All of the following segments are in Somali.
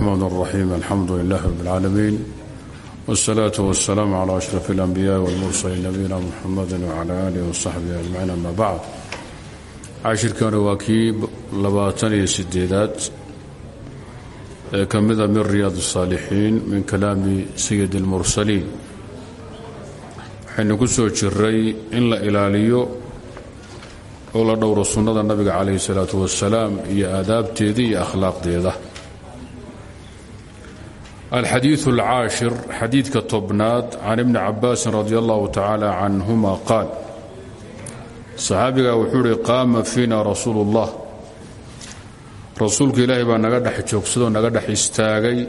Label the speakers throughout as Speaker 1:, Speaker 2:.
Speaker 1: الرحمن الرحيم الحمد لله رب العالمين والصلاة والسلام على أشرف الأنبياء والمرسلين نبينا محمد وعلى آله وصحبه أجمعين أما بعد cashirkani waa kii labaatan iyo sideedaad ee ka mida min riyaad الsaalixiin min kalaami sayid اlmursaliin waxaynu ku soo jiray in la ilaaliyo oo la dhowro sunnada nabiga calayhi الsalaaةu wasalaam iyo aadaabteeda iyo akhlaaqdeeda alxadiiu alcaashir xadiidka tobnaad can ibni cabaasin radi allahu tacaala canhuma qaal saxaabigaa wuxuu ihi qaama fiina rasuulu اllah rasuulka ilaahay baa naga dhex joogsadoo naga dhex istaagay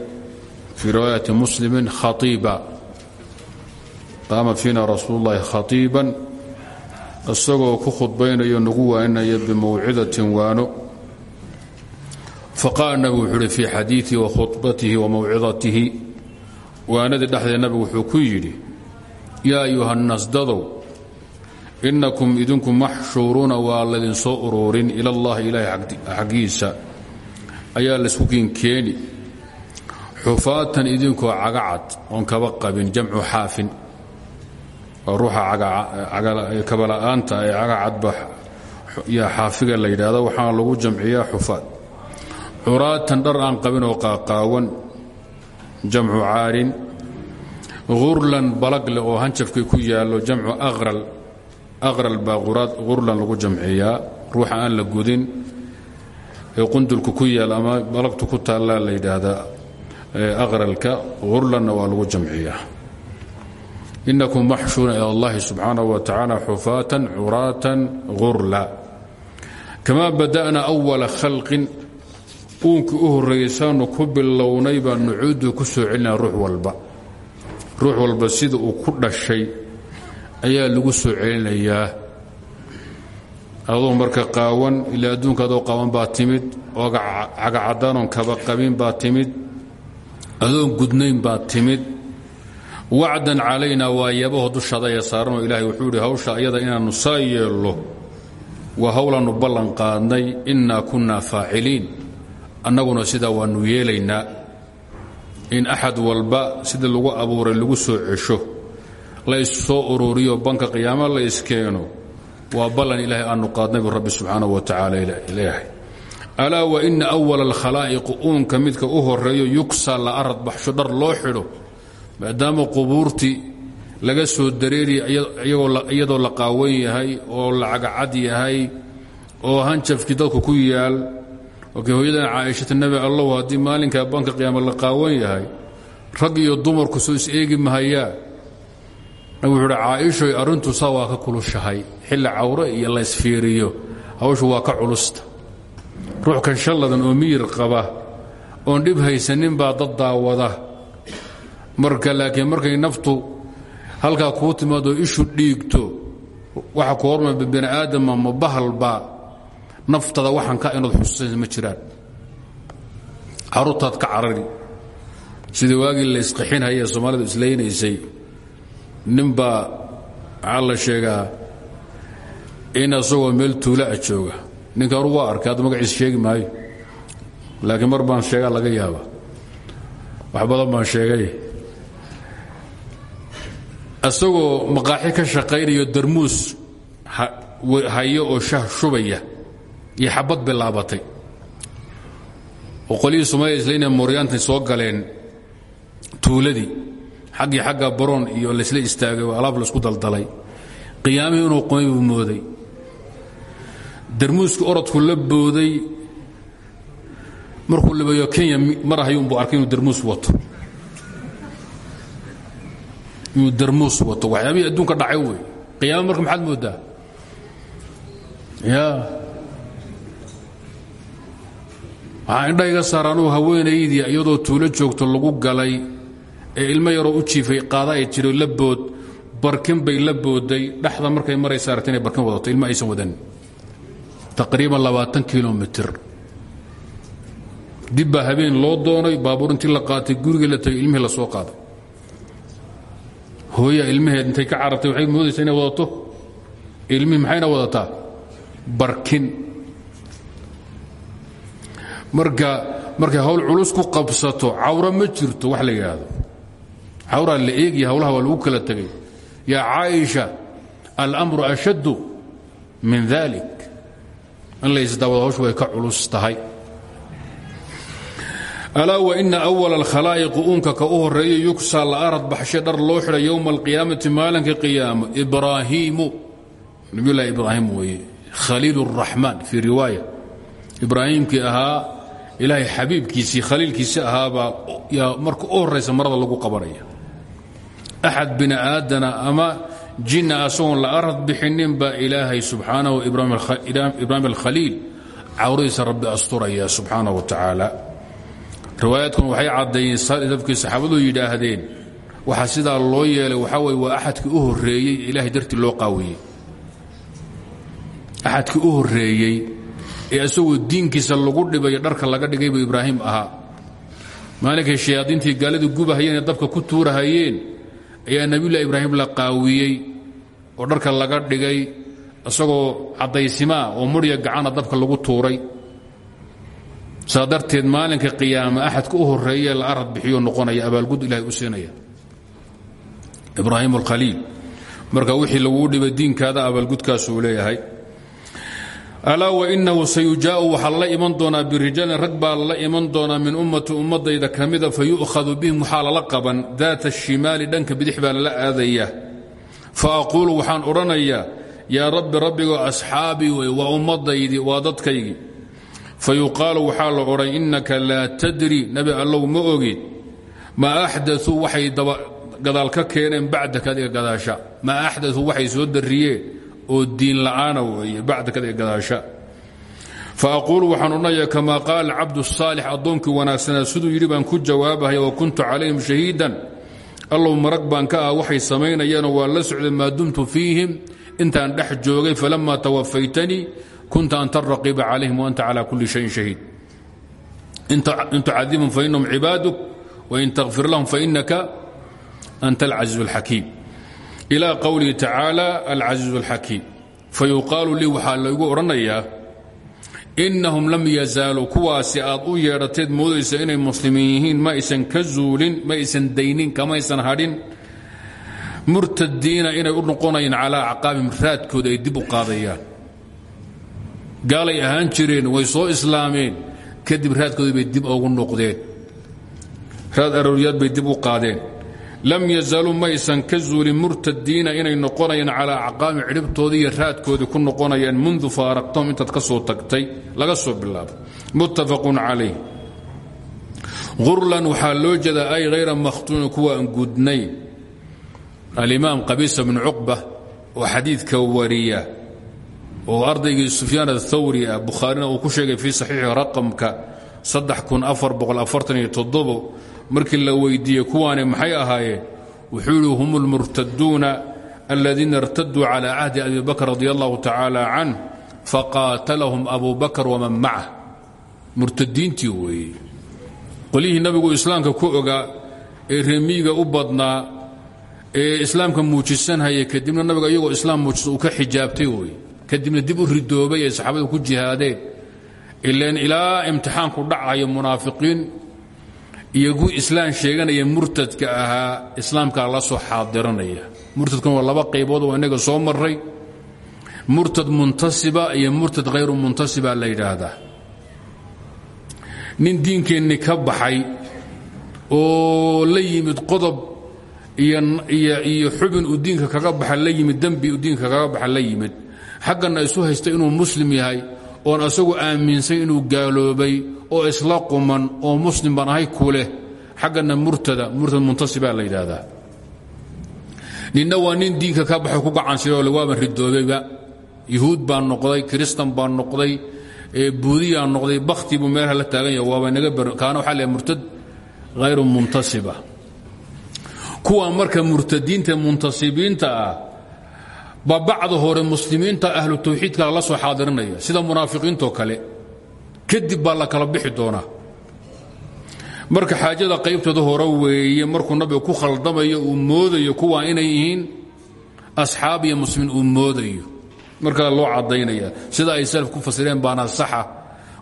Speaker 1: fii riwaayati muslimin khaiiba qaama fiina rasuulu llahi khaiiban isagoo ku khudbaynayo nagu waaninaya bimawcidatin waano faqaala nabigu wuxuu ihi fii xadiiihi wa khudbatihi wa mawcidatihi. Waanadii dhexdeed nabigu wuxuu ku yidhi yaa ayuha nnaas dadow innakum idinku maxshuuruuna waa laydinsoo uruurin ila allahi ilaahay xaggiisa. Ayaa laysku kinkeeni. Xufaatan idinkoo cagacad oon kaba qabin jamcu xaafin. Waa ruuxa kabala'aanta ee cagacadba xaafiga la yidhaahdo waxaana lagu jamciyaa xufaad curaatan dhar aan qabin oo qaaqaawan jamcu caarin hurlan balagle oo hanjafkii ku yaallo jamcu aqral. Aqral baa hurlan lagu jamciyaa ruuxa aan la gudin. Ee qundulku ku yaal ama balagtu ku taallaa la yidhaahdaa aqralka hurlanna waa lagu jamciyaa. Inakum maxshuuna ila allahi subxaanahu wa tacaala xufaatan curaatan hurla kamaa bada'na awala khalqin uunkii u horraysaanu ku bilownay baa nucuudu ku soo celinaa ruux walba. Ruux walba sida uu ku dhashay ayaa lagu soo celinayaa. Adoo marka qaawan ilaa adduunka adoo qaawan baa timid oo cagacadaanoon kaba qabin baa timid adoon gudnayn baa timid. Wacdan calaynaa waa yabaho dushada ee saaranoo ilaahay wuxuu idhi hawsha ayada inaannu saa yeello waa howlaannu ballan qaadnay innaa kunnaa faaciliin annaguna sidaa waannu yeelaynaa in axad walba sida lagu abuuray lagu soo cesho la issoo ururiyo banka qiyaama la iskeeno waa ballan ilaahay aanu qaadnay rabbi subxaanahu wa tacaala leeyahay. Alaa wa ina awala alkhalaa'iqi uunka midka u horeeyo yugsa la arad baxsho dhar loo xidho maadaama qubuurtii laga soo dareeriya iyadoo la qaawan yahay oo la cagacad yahay oo hanjafkii dadku ku yaal okey hooyadan caaishata nebi allow haddii maalinkaa banka qiyaama la qaawan yahay rag iyo dumarku soo is eegi mahayaa wuxuu uhi caaishoy arrintu saa waa ka kulushahay. Xilli cawre iyo la ysfiiriyo hawshu waa ka culusta. Ruux kan shalladan oo miyir qaba oon dhib haysanin baa dad daawada. Marka laakiin markay naftu halkaa kuu timaadoo ishu dhiigto. Waxa ku hormaba bani aadama ma bahalba naftada waxaan ka inaad xusuusanaysa ma jiraan. Carruurtaad ka carari. Sidii waagii la isqixinhaya soomaalidu islaynaysay ninbaa maxaa la sheegaa in asagoo meel tuula a jooga. Ninka anugu waa arkay sheegi maayo. Laakiin mar baan sheegaa laga yaaba wax badan baan sheegay. Isagoo maqaaxi ka shaqaynayo darmuus hayo oo shah shubaya iyo xabad bilaabatay. Oo qolyihii somaaliya islayna mooryaantay soo galeen tuuladii xaggii xagga baroon iyo laysla istaagay oo alaab la isku daldalay. Qiyaamihii inuu qumay buu mooday. Darmuuskii orodku la booday. Markuu libayo kenya mar ahayuunbuu arkay inuu darmuus wato. Inuu darmuus wato. Waxyaabihii adduunka dhacay wey. Qiyaama marka maxaad moodaa? Ya waxaa indhahayga saar anugu haweenaydii tuulo joogto lagu galay ee ilmo yaroo u jiifay qaada ay jiro la barkin bay la booday. Dhexda markay maraysa aragta inay barkin wadato ilmo aysan wadan. Taqriiban labaatan kilomitir. Dib baa habeen loo doonay baabuur intii la qaatay gurigii la tagay ilmihii la soo qaaday. Hooya ilmaheed intay ka carartay waxay moodaysaa inay wadato? Ilmihii maxayna wadataa? Barkin marka markay hawl culus ku qabsato cawro ma jirto wax la yidhaahdo. Cawraa la eegaya hawlaha waa lagu kala tegay yaa caaisha almru ashaddu min dalik in la way ka culus tahay. Alaa waina awal alkhalaa'iqi uunka ka u horreeya yugsaa la arad baxshe dhar loo xidha yowma alqiyaamati maalinka qiyaamo. Ibraahiimu nabiyullahi ibraahim weeye. Khaliil اraxmaan fii riwaaya. Ibraahiimkii ahaa ilaahay xabiibkiisii khaliilkiisii ahaabaa marka u horaysa marada lagu qabanaya axad bini aadana ama jinna asagoon la arad bixinin baa ilaahay subxaanahu ibraahim alkhaliil cawradiisa rabbi asturaya subxaanaه wa tacaala. Riwaayaadkan waxay caddeeyeen dabkii saxaabadu yidhaahdeen waxaa sidaa loo yeelay waxaa weye waa axadkii u horreeyey ilahay dartii loo qaawiyey. Axadkii u horreeyey ee isagoo diinkiisa lagu dhibayo dharka laga dhigay buu ibraahim ahaa. Maalinkay shayaadiintii gaaladu gubahayeen ee dabka ku tuurahayeen ayaa nebiyullahi ibraahim la qaawiyey oo dharka laga dhigay isagoo caddaysimaa oo murya gacana dabka lagu tuuray. Saa maalinka qiyaama axadka u horeeye la arad bixiyo noqonaya abaalgud ilahay u siinaya. Ibraahim alkhaliil marka wixii laguu dhibay diinkaada abaalgudkaasuu leeyahay alaa wainahu sayujaau waxaa la iman doonaa birijaalin rag baa la iman doonaa min ummati ummadayda ka mida fa yu'khadu bihim waxaa lala qaban daata shimaali dhanka bidix baa lala aadaya. Fa aquulu waxaan odhanayaa yaa rabbi rabbigoo asxaabii wey waa ummadaydii waa dadkaygii. Fayuqaalu waxaa la odhan innaka laa tadri nebi allow ma ogid ma axdauu waxay gadaal ka keeneen bacdaka adiga gadaasha. Ma axdauu waxay soo darriyeen oo diin la'aana weeye bacdaka adiga gadaasha. Fa aquulu waxaan odhanayaa kamaa qaala cabdu saalix addoonkii wanaagsanaa siduu yidhi baan ku jawaabahaya wa kuntu calayhim shahiidan. Allow marag baan ka ah waxay samaynayaanoo waa la socday maa dumtu fiihim. Intaan dhex joogay falama tawafaytanii kunta anta araqiiba calayhim waanta cala kulli shayin shahiid. In tucadibhum fainahum cibaaduk wain takfir lahum fainaka anta alcaziiz اlxakiim ila qowlihi tacaala alcaziiz اlxakiim fayuqaalu lii waxaa laygu odhanayaa inahum lam yazaaluu kuwaasi aad u yeedhateed moodaysa inay muslimiin yihiin ma aysan ka zuulin ma aysan daynin kamaysan hadhin. Murtadiina inay u noqonayaan calaa acqaabihim raadkooda ay dib u qaadayaan. Gaalay ahaan jireen way soo islaameen kadib raadkoodii bay dib ugu noqdeen. Raad arooryaad bay dib u qaadeen lam yazaaluu maysan ka zuulin murtadiina inay noqonayaan calaa acqaabihim cidhibtoodii iyo raadkoodii ku noqonayaan mundu faaraqtahum intaad ka soo tagtay. Laga soo bilaabo. Muttafaqun calayh. Hurlan waxaa loo jeedaa ay hayra makhtuunin kuwa aan gudnayn. Alimaam qabiisa bnu cuqba oo xadiidka wariya oo ardaygii sufyaan athawri ah bukhaarina uu ku sheegay fii saxiixi raqamka markii la weydiiyey kuwaani maxay ahaayeen wuxuu yihi hum اlmurtaduuna aladiina irtaduu calى cahdi abi bakr radi allahu tacaala canh abu bakr waman macah murtadiintii weeye. Qolyihii nabigu islaamka ku ogaa ee remiiga u badnaa ee islaamka muujisanhaya kadibna nabiga iyagoo islaam muujisa uu ka xijaabtay wey kadibna dib u ridoobay ay saxaabadu ku jihaadeen ilan ilaa imtixaanku dhacayo munaafiqiin iyo kuwii islaam sheeganaya murtadka ahaa islaamkaa la soo xaadiranaya. Murtadkan waa laba qaybood oo innaga soo maray murtad muntasiba iyo murtad hayru muntasiba la yidhaahdaa. Nin diinkeenni ka baxay oo la yimid qodob iyo xubin uu diinka kaga baxa la yimid dembi uu diinka kaga baxa la yimid. Xaggana isu haysta inuu muslim yahay oon asagu aaminsan inuu gaaloobay oo isla quman oo muslim baan ahay ku leh xaggana murtada murtad la yidhaahdaa. Ninna waa nin diinka ka baxo ku gacansiro waaban ridoobayba yuhuud baan noqday kiristan baan noqday buudiyaan noqday bakti buu meelaha la taagan yaha waaba naga kaana waxaa leeyahay murtad hayru muntasiba. Kuwa marka murtadiinta muntasibiinta ah ba bacda hore muslimiinta ahlu tawxiidka la soo xaadirinaya sida munaafiqiintoo kale. Kadib baa la kala bixi doonaa. Marka xaajada qaybtooda hore weeye markuu nabiga ku khaldamayo uu moodayo kuwa inay yihiin asxaab iyo muslimiin uu loo cadaynaya sida ay salaf ku fasireen baana saxa.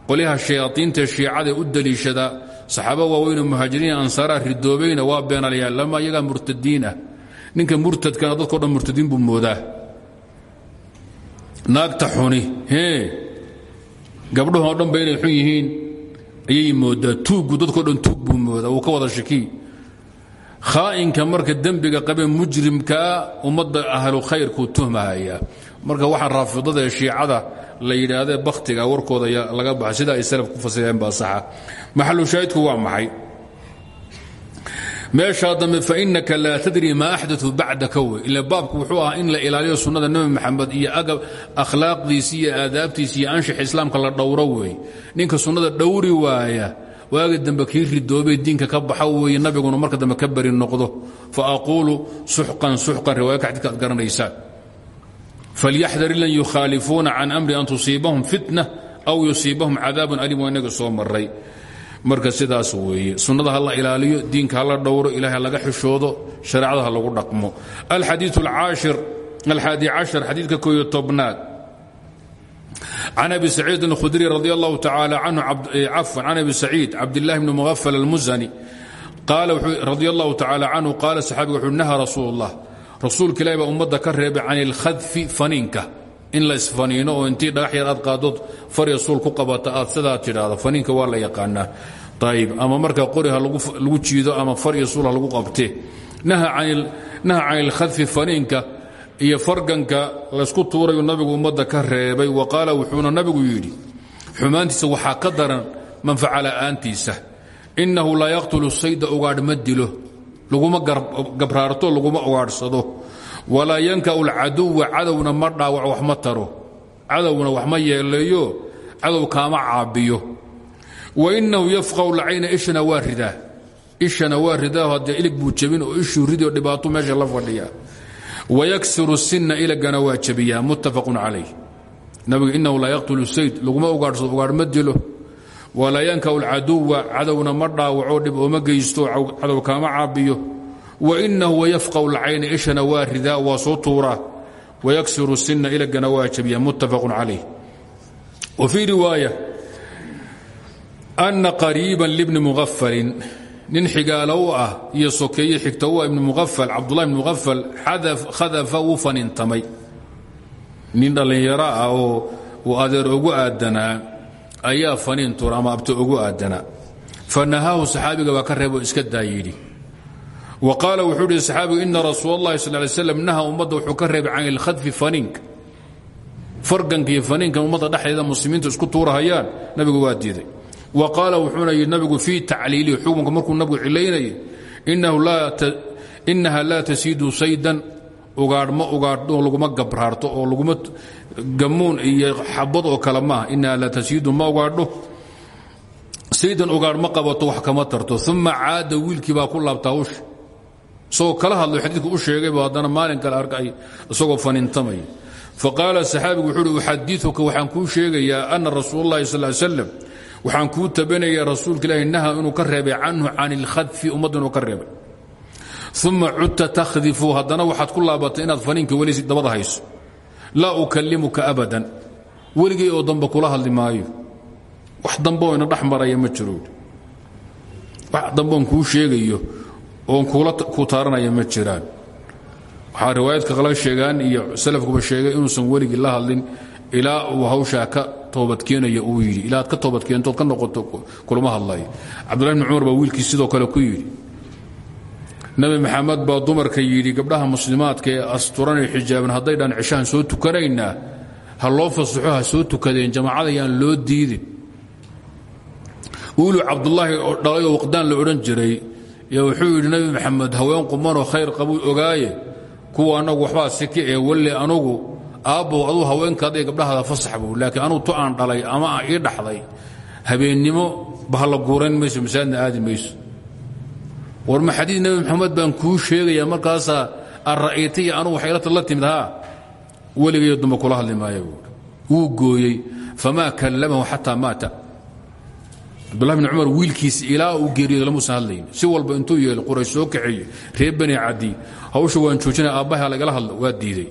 Speaker 1: Qolyaha shayaaiinta shiicada u daliishada saxaaba waaweyn muhaajiriin ansaaraa ridoobayna waa beenalyaal lama iyagaa murtadiin ah. Ninka murtadkana dadko dhan murtadiin buu moodaa naagta xuni. Gabdhaho dhan ba inay xun yihiin. Ayay moodaa tuuggu dadko dhan tuug buu moodaa wuu ka wada shakii khaa'inka marka dembiga qabee mujrimkaa ummadda ahlu khayrkuu tuhmahayaa marka waxaa raafidada ee shiicada la yidhaahdee bakhtiga warkooda laga baxay sida ay salaf ku fasireen baa saxa. Maxalu shaahidku waa maxay meeshaa dambe fainaka laa tadri maa axdau bacdaka wey ila wuxuu ahaa in la ilaaliyo sunnada nebi maxamed iyo agab akhlaaqdiisi iyo aadaabtiisi iyo anshax islaamka la dhowro wey. Ninka sunnada dhowri waaya waagi dambe kii ridoobay diinka ka baxa weeye nabiguna marka dambe ka bari noqdo. Fa aquulu suxqan suxqan riwaayaka xadidka ad garanaysaan. Falyaxdar ilan yukhaalifuuna can amri an tusiibahum fitna aw yusiibahum cadaabun aliim waa inaga soo maray marka sidaas weeye sunnada ha la ilaaliyo diinka ha la dhowro ilahay laga xishoodo shareecada ha lagu dhaqmo. Alxadii alxaadi cashar xadiidka kooyo tobnaad. Can abi saciidin اkhudri radi allahu tacaala canhu cafwan can abi saciid cabdillahi bni mughafal almusani qaala radi allahu tacaala canhu qaala saxaabiga wuxuu naha rasuul اllah rasuulka ilahi baa ummadda ka reebay can ilkhadfi faniinka in la isfaniino oo intii dhagax yar aad qaaddood farya suul ku qabata aad sidaa tidhaahdo. Faniinka waa la yaqaanaa. Ayib ama marka qori ha lagu jiido ama farya suul ha lagu qabte. Naha can ilkhadfi faniinka iyo farganka laysku tuurayu nabigu ummadda ka reebay. Wa qaala wuxuuna nabigu yidhi xumaantiisa waxaa ka daran manfaca la'aantiisa innahu laa yaqtulu sayda ugaadh ma dilo. Laguma gabraarto laguma ugaadhsado walaa yankau lcaduwa cadowna ma dhaawaco wax ma taro. Cadowna wax ma yeeleeyo cadow kaama caabiyo. Wa inahu yafqahu lcayna ishana waa ridaa. Ishana waa ridaa haddee ilig buu oo ishuu ridio dhibaato meesha la fadhiya wayaksiru sinna ilagana waa jebiyaa muttafaqun calayh. Nabigu inahu laa yaqtulu sayd laguma ugaadhsado ugaadh ma dilo. Walaa yankau lcaduwa cadowna ma dhaawaco dhib ooma geysto cadow kaama caabiyo wainahu wayafqahu lcayna ishana waa ridaa waa soo tuuraa wayaksiru sinna ilagana waa jabiya muttafaqun calayh wa fii riwaaya ana qariiban libni muqafalin nin xigaalo u ah iyo ah ibni muqafal cabdullahi ibni muqafal khadafa wuu fanintamay. Nin dhallinyaro ah oo uu adeer ugu aadanaa ayaa faniin tuura ama ugu aadanaa fa nahaahu saxaabiga baa iska daa qaala wuxuu ihi saxaabigu ina rasuul اllahi sal lay slam naha ummadda wuxuu ka reebay can ilkhadfi faniinka farganka iyo faniinkan ummadda dhexdeeda muslimiintu isku tuurahayaan nabigu waa diiday. Wa qaala wuxuuna yidhi nabigu fii tacliilihi xukunka markuu nabigu cilaynayay inaha laa tasiidu saydan ugaadh ma ugaadho laguma gabraarto oo laguma gammuun iyo xabad oo kale maaha inaha laa tasiidu ma ugaadho saydan ugaadh ma qabato wax kama tarto. Uma caada wiilkii baa ku laabtaa hawsha isagoo kala hadlo xadiidku u sheegayba haddana maalin kale arkay isagoo fanintamaya faqaala saxaabigu wuxuu uhi uxadiuka waxaan kuu sheegayaa ana rasuul اllahi sal slam waxaan kuu tabanayaa rasuulka ilaahi naha inuu ka reebay canhu can ilkhadfi ummaddu inuu ka reebay. Uma cudta takhdifu haddana waxaad ku laabatay inaad faniinka weli dabada hayso. Laa ukalimuka abadan weligay oo dambe kula hadli maayo. Wax dambe oo ina dhex maraya ma jiro. Wax dambe oon kuu sheegayo oon ku taaranaya ma jiraan. Waxaa riwaayadka qala sheegaan iyo salafkuba sheegay inuusan weligii la hadlin ilaa uu hawshaa ka toobadkeenaya uu yidhi. Ilaa aad ka toobadkeentood ka noqoto kulama hadlayo cabdullahi bni cumar baa wiilkii sidoo kale ku yidhi nabi maxamed baa dumarka yidhi gabdhaha muslimaadka ee asturan ee xijaaban hadday dhaan cishahan soo tukanaynaa ha loo ha soo tukadeen jamaacada yaan loo diidin. Wiiluu cabdulaahi dhalay oo la odhan jiray wuxuu yidhi nabi maxamed haween qumanoo khayr qabuu ogaaye kuwa annagu waxbaa siki ee walle anugu aabbow aduu haweenkaada gabdhahaada fasax buu laakiin anugu tu aan dhalay ama ii dhaxday habeennimo bahalla guurayn mayso masaajidna aadi mayso. War ma xadiid nebi maxamed baan kuu sheegayaa markaasaa ara'ayta iyo anugu waxaylata la timid haa weligayo dumbe kula hadli maaya buui wuu gooyey famaa kallamahu xataa maata cabdullahi bn cumar wiilkiisa ilaa uu geeriyooda lamuusan hadlayn si walba intuu yeelo quraysh soo kaxeeye reer bani cadi hawsha waan joojinaya aabbaha lagala hadlo waa diiday.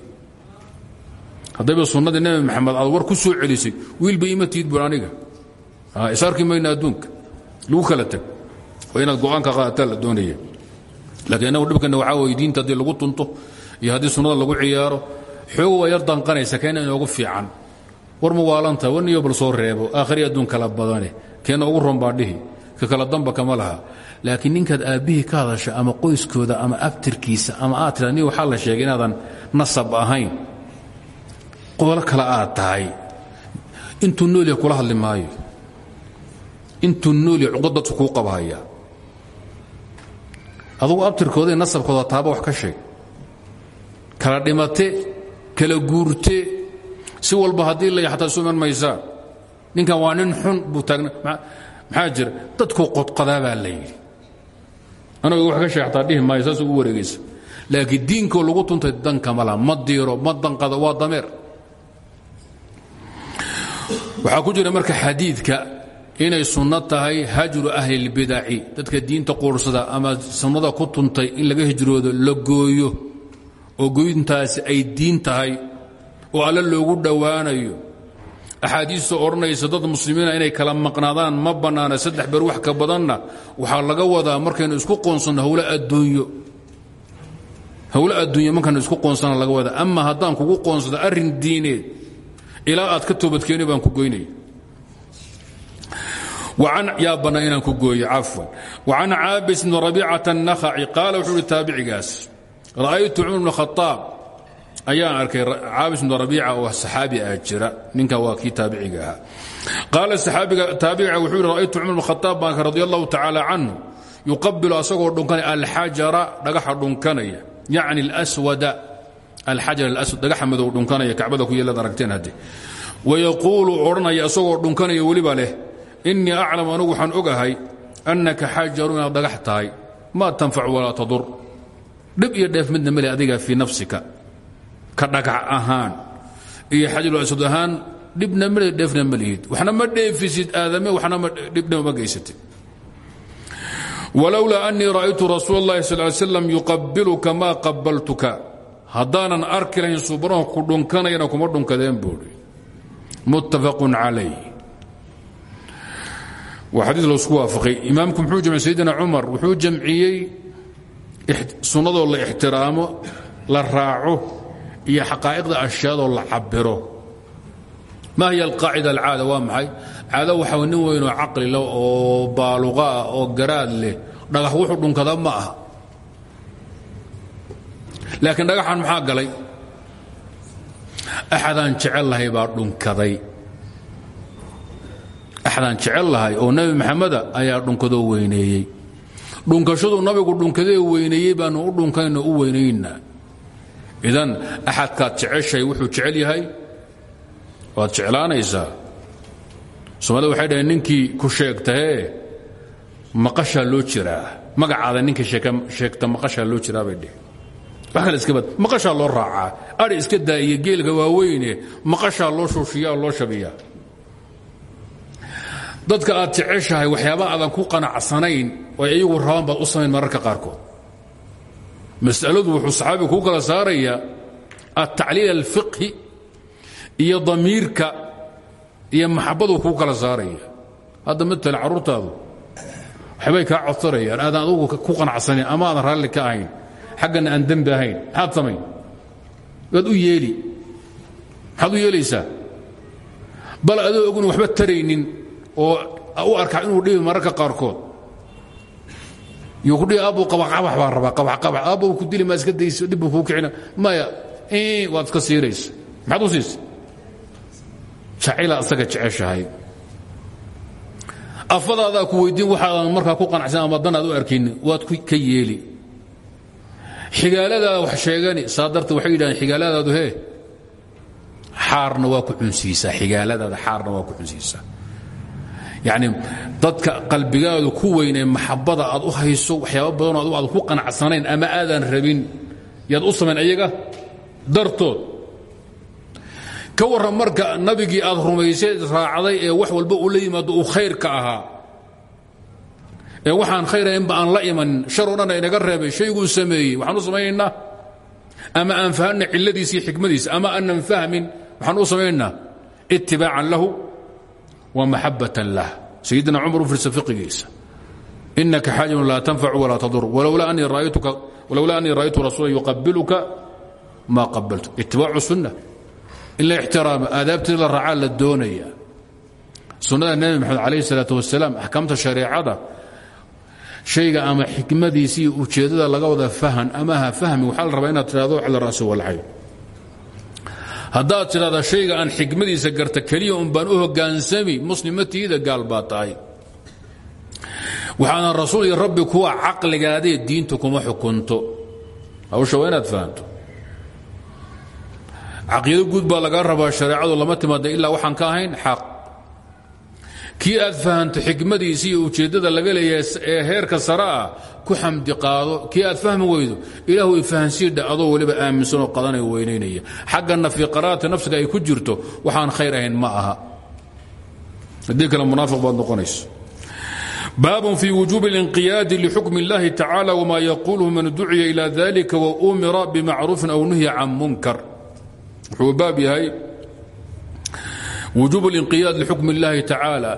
Speaker 1: Haddayba sunnadii nebi maxamed aad ku soo celisay wiilba ima tiid bur aniga. Isarki mayna adduunka. Lagu kala teg oo inaad go'aanka qaadataa la laakiin innagu dhibkana waxaa weye diinta lagu tunto iyo haddii sunnada lagu ciyaaro. Xoogo waa yar danqanaysa keena inoogu fiican. War muwaalanta waniyo bal soo reebo. Aakhri adduun kala badane keena ugu ronbaadhihi ka kala damba kama laha. Laakiin ninkaad aabbihii ka hadasha ama qoyskooda ama abtirkiisa ama aad tira ni waxaa la sheegay inaadan nasab ahayn. Qolo kale aad tahay. Intuu noolya kula hadli maayo. Intuu noolya cuqad dadku kuu qabahaya adugu nasabkooda taaba wax ka sheeg. Kala dhimate kala guurte si walba haddii la xataa isu iman maysaan ninkan waa nin xun buu taagna. Maxaa jira? Dadkuu qodqadaa baa la yidhi. Anagu wax ka sheeg xataa dhihi maayo saas ugu wareegaysa. Laakiin diinkoo lagu tuntay danka mala ma diiro ma waa dameer. Waxaa ku jira marka xadiidka inay sunno tahay hajru ahli اlbidaci dadka diinta quursada ama sunnada ku tuntay in laga hijroodo la gooyo. Oo goyntaasi ay diin tahay oo alle loogu dhowaanayo axaadiista odhanaysa dad muslimiina inay kala maqnaadaan ma bannaana saddex beer wax ka badanna. Waxaa laga wadaa markaynu isku qoonsanno hawlo adduunyo. Hawlo adduunyo markaynu isku qoonsana laga wadaa. Ama haddaan kugu qoonsado arrin diineed ilaa aad ka toobadkeeni baan ku goynaya. Yaa banna inaan ku gooyo cafwan. Wacan caabis bni rabiicata الnakhaci qaala wuxuu uhi taabicigaas ra'aytu cumar bn khaaab ayaan arkay caabis bn rabiica oo saxaabi ah jira. Ninkan waa kii taabiciga ahaa. Qaala taabica wuxuu yidhi ra'aytu cumar bn khaaab baan radi allahu tacaala canhu yuqabilu asagoo dhunkanaya alxajara dhagaxa dhunkanaya. Yacni alswada alxajar alaswad dhagaxa madow dhunkanaya kacbada ku yeelad aragteen hadde wayaquulu odhanaya asagoo dhunkanaya weliba leh innii aclam anugu waxaan ogahay annaka xajaru inaad dhagax tahay maa tanfac walaa tadur. Dhib iyo dheef midna male adiga fii nafsika ka dhagax ahaan. Iyo xajarulaswad ahaan dhibna male dheefna ma lihid. Waxna ma dheefisid aadame waxna dhibna ma geysatid. Walowlaa annii ra'aytu rasuul اllahi sal ly slam yuqabiluka maa qabaltuka haddaanan arki lahayn suubanahu ku dhunkanayana kuma dhunkadeen buui muttafaqun calayh waa xadiis la isku waafaqay. Imaamku muxuu jamciyey sayidina cumar. Wuxuu jamciyey sunnadoo la ixtiraamo la raaco iyo xaqaa'iqda ashyaadoo la cabiro ma hiya alqaacida alcaada? Waa maxay? Caado waxaa nin weynoo caqli leh oo baaluqa ah oo garaad leh. Dhagax wuxuu dhunkada ma aha. Laakiin dhagaxan maxaa galay? Axadaan jecel lahay baa dhunkaday. Axadaan jecel lahay oo nebi maxameda ayaa dhunkadoo weyneeyey. Dhunkashadu nabigu dhunkadee weyneeyey baanu u dhunkanayno u weynaynaa idan axadkaad jeceshay wuxuu jecel yahay? Waad jeclaanaysaa soomaalida waxay dhaheen ninkii ku sheegtahee maqashaa loo jiraa. Magacaada ninka sheegta maqashaa loo jiraa bay dheh wax kale iska bad maqashaa loo raacaa. Adhi iska daa iyo geelka waaweyne. Maqashaa loo shuushiyaa oo loo shabiyaa. Dadka aad jeceshahay waxyaaba aadan ku qanacsanayn oo iyagu rabaan baad u samayn mararka qaarkood masaladu wuxuu saxaabiga kuu kala saarayaa altacliil alfiqhi iyo damiirka iyo maxabadu kuu kala saaraya. Hadda matalan carruurtaadu waxbay kaa codsanayaan aadan adugu ku qanacsanayn ama aadan raalli ka ahayn xaggana aan dembi ahayn. Maxaad samayn? Waad u yeeli. Maxaad u yeelaysaa? Bal adoo ogun waxba taraynin oo u arkaa inuu dhibi mararka qaarkood yuu ku weydiin waxaadan markaa ku qanacsan ama dan aad u arkayni waad ka yeeli. Xigaaladaada wax sheegani saa darta waxay yidhahdeen xigaaladaadu hee xaarna waa ku cunsiisaa xigaaladaada xaarna waa ku cunsiisaa yacni dadka qalbigaadu ku weyn ee maxabada aad u hayso waxyaaba badanoo aad ku qanacsanayn ama aadan rabin yaad u ayaga dartood. Ka marka nabigii aad rumaysay raacday ee wax walba uu la uu khayrka ahaa. Ee waxaan khayrahaynba aan la imanin shar o dhan inaga reebay shayguu sameeyey waxaan u ama aan fahanna cilladiisa iyo xikmadiisa ama aanan fahmin waxaan u samaynaynaa lahu wa maxabbatan lah. Sayidina cumar u fiirsa fiqigiisa. Inaka xaajibun laa tanfacu walaa tadur. Walowlaa anii ra'aytu rasuula yuqabiluka maa qabaltu itibaacu sunna. In la ixtiraamo aadaabteeda la raacaa la doonaya. Sunnada nebi maxamed calayh isalaat wasalaam axkaamta shareecada shayga ama xikmadiisi iyo ujeeddada laga wada fahan ama ha fahmi waxaa la rabaa inaad tidhahdo cala ra'si walcayn haddaad tidhahda shayga aan xikmadiisa garta keliya un baan u hogaansami muslimatiida gaal baa tahay. Waxaana rasuul iyo rabbi kuwa caqligaadee diinta kuma xukunto. Hawsha waa inaad fahanto caqiido guud baa lagaa rabaa shareecadu lama timaada ilaa waxaan ka ahayn xaq. Kii aad fahanto xikmadiisi iyo ujeeddada laga leeyahay ee heerka sare ah ku xamdi qaado kii aad fahmi weydo ilaahu ifahansiidha adoo weliba aaminsanoo qadanay weynaynaya xaggana fii qaraarati nafsiga ay ku jirto waxaan khayr ahayn ma aha haddii kale munaafiq baad noqonayso baabun fii wujuubi اlinqiyaadi lixukm اllahi tacala wma yaquuluhu man duciya ila dalika waumira bimacruufin aw nuhya can munkar wuxuu baab yahay wujuub اlinqiyaad lixukm اllahi tacaala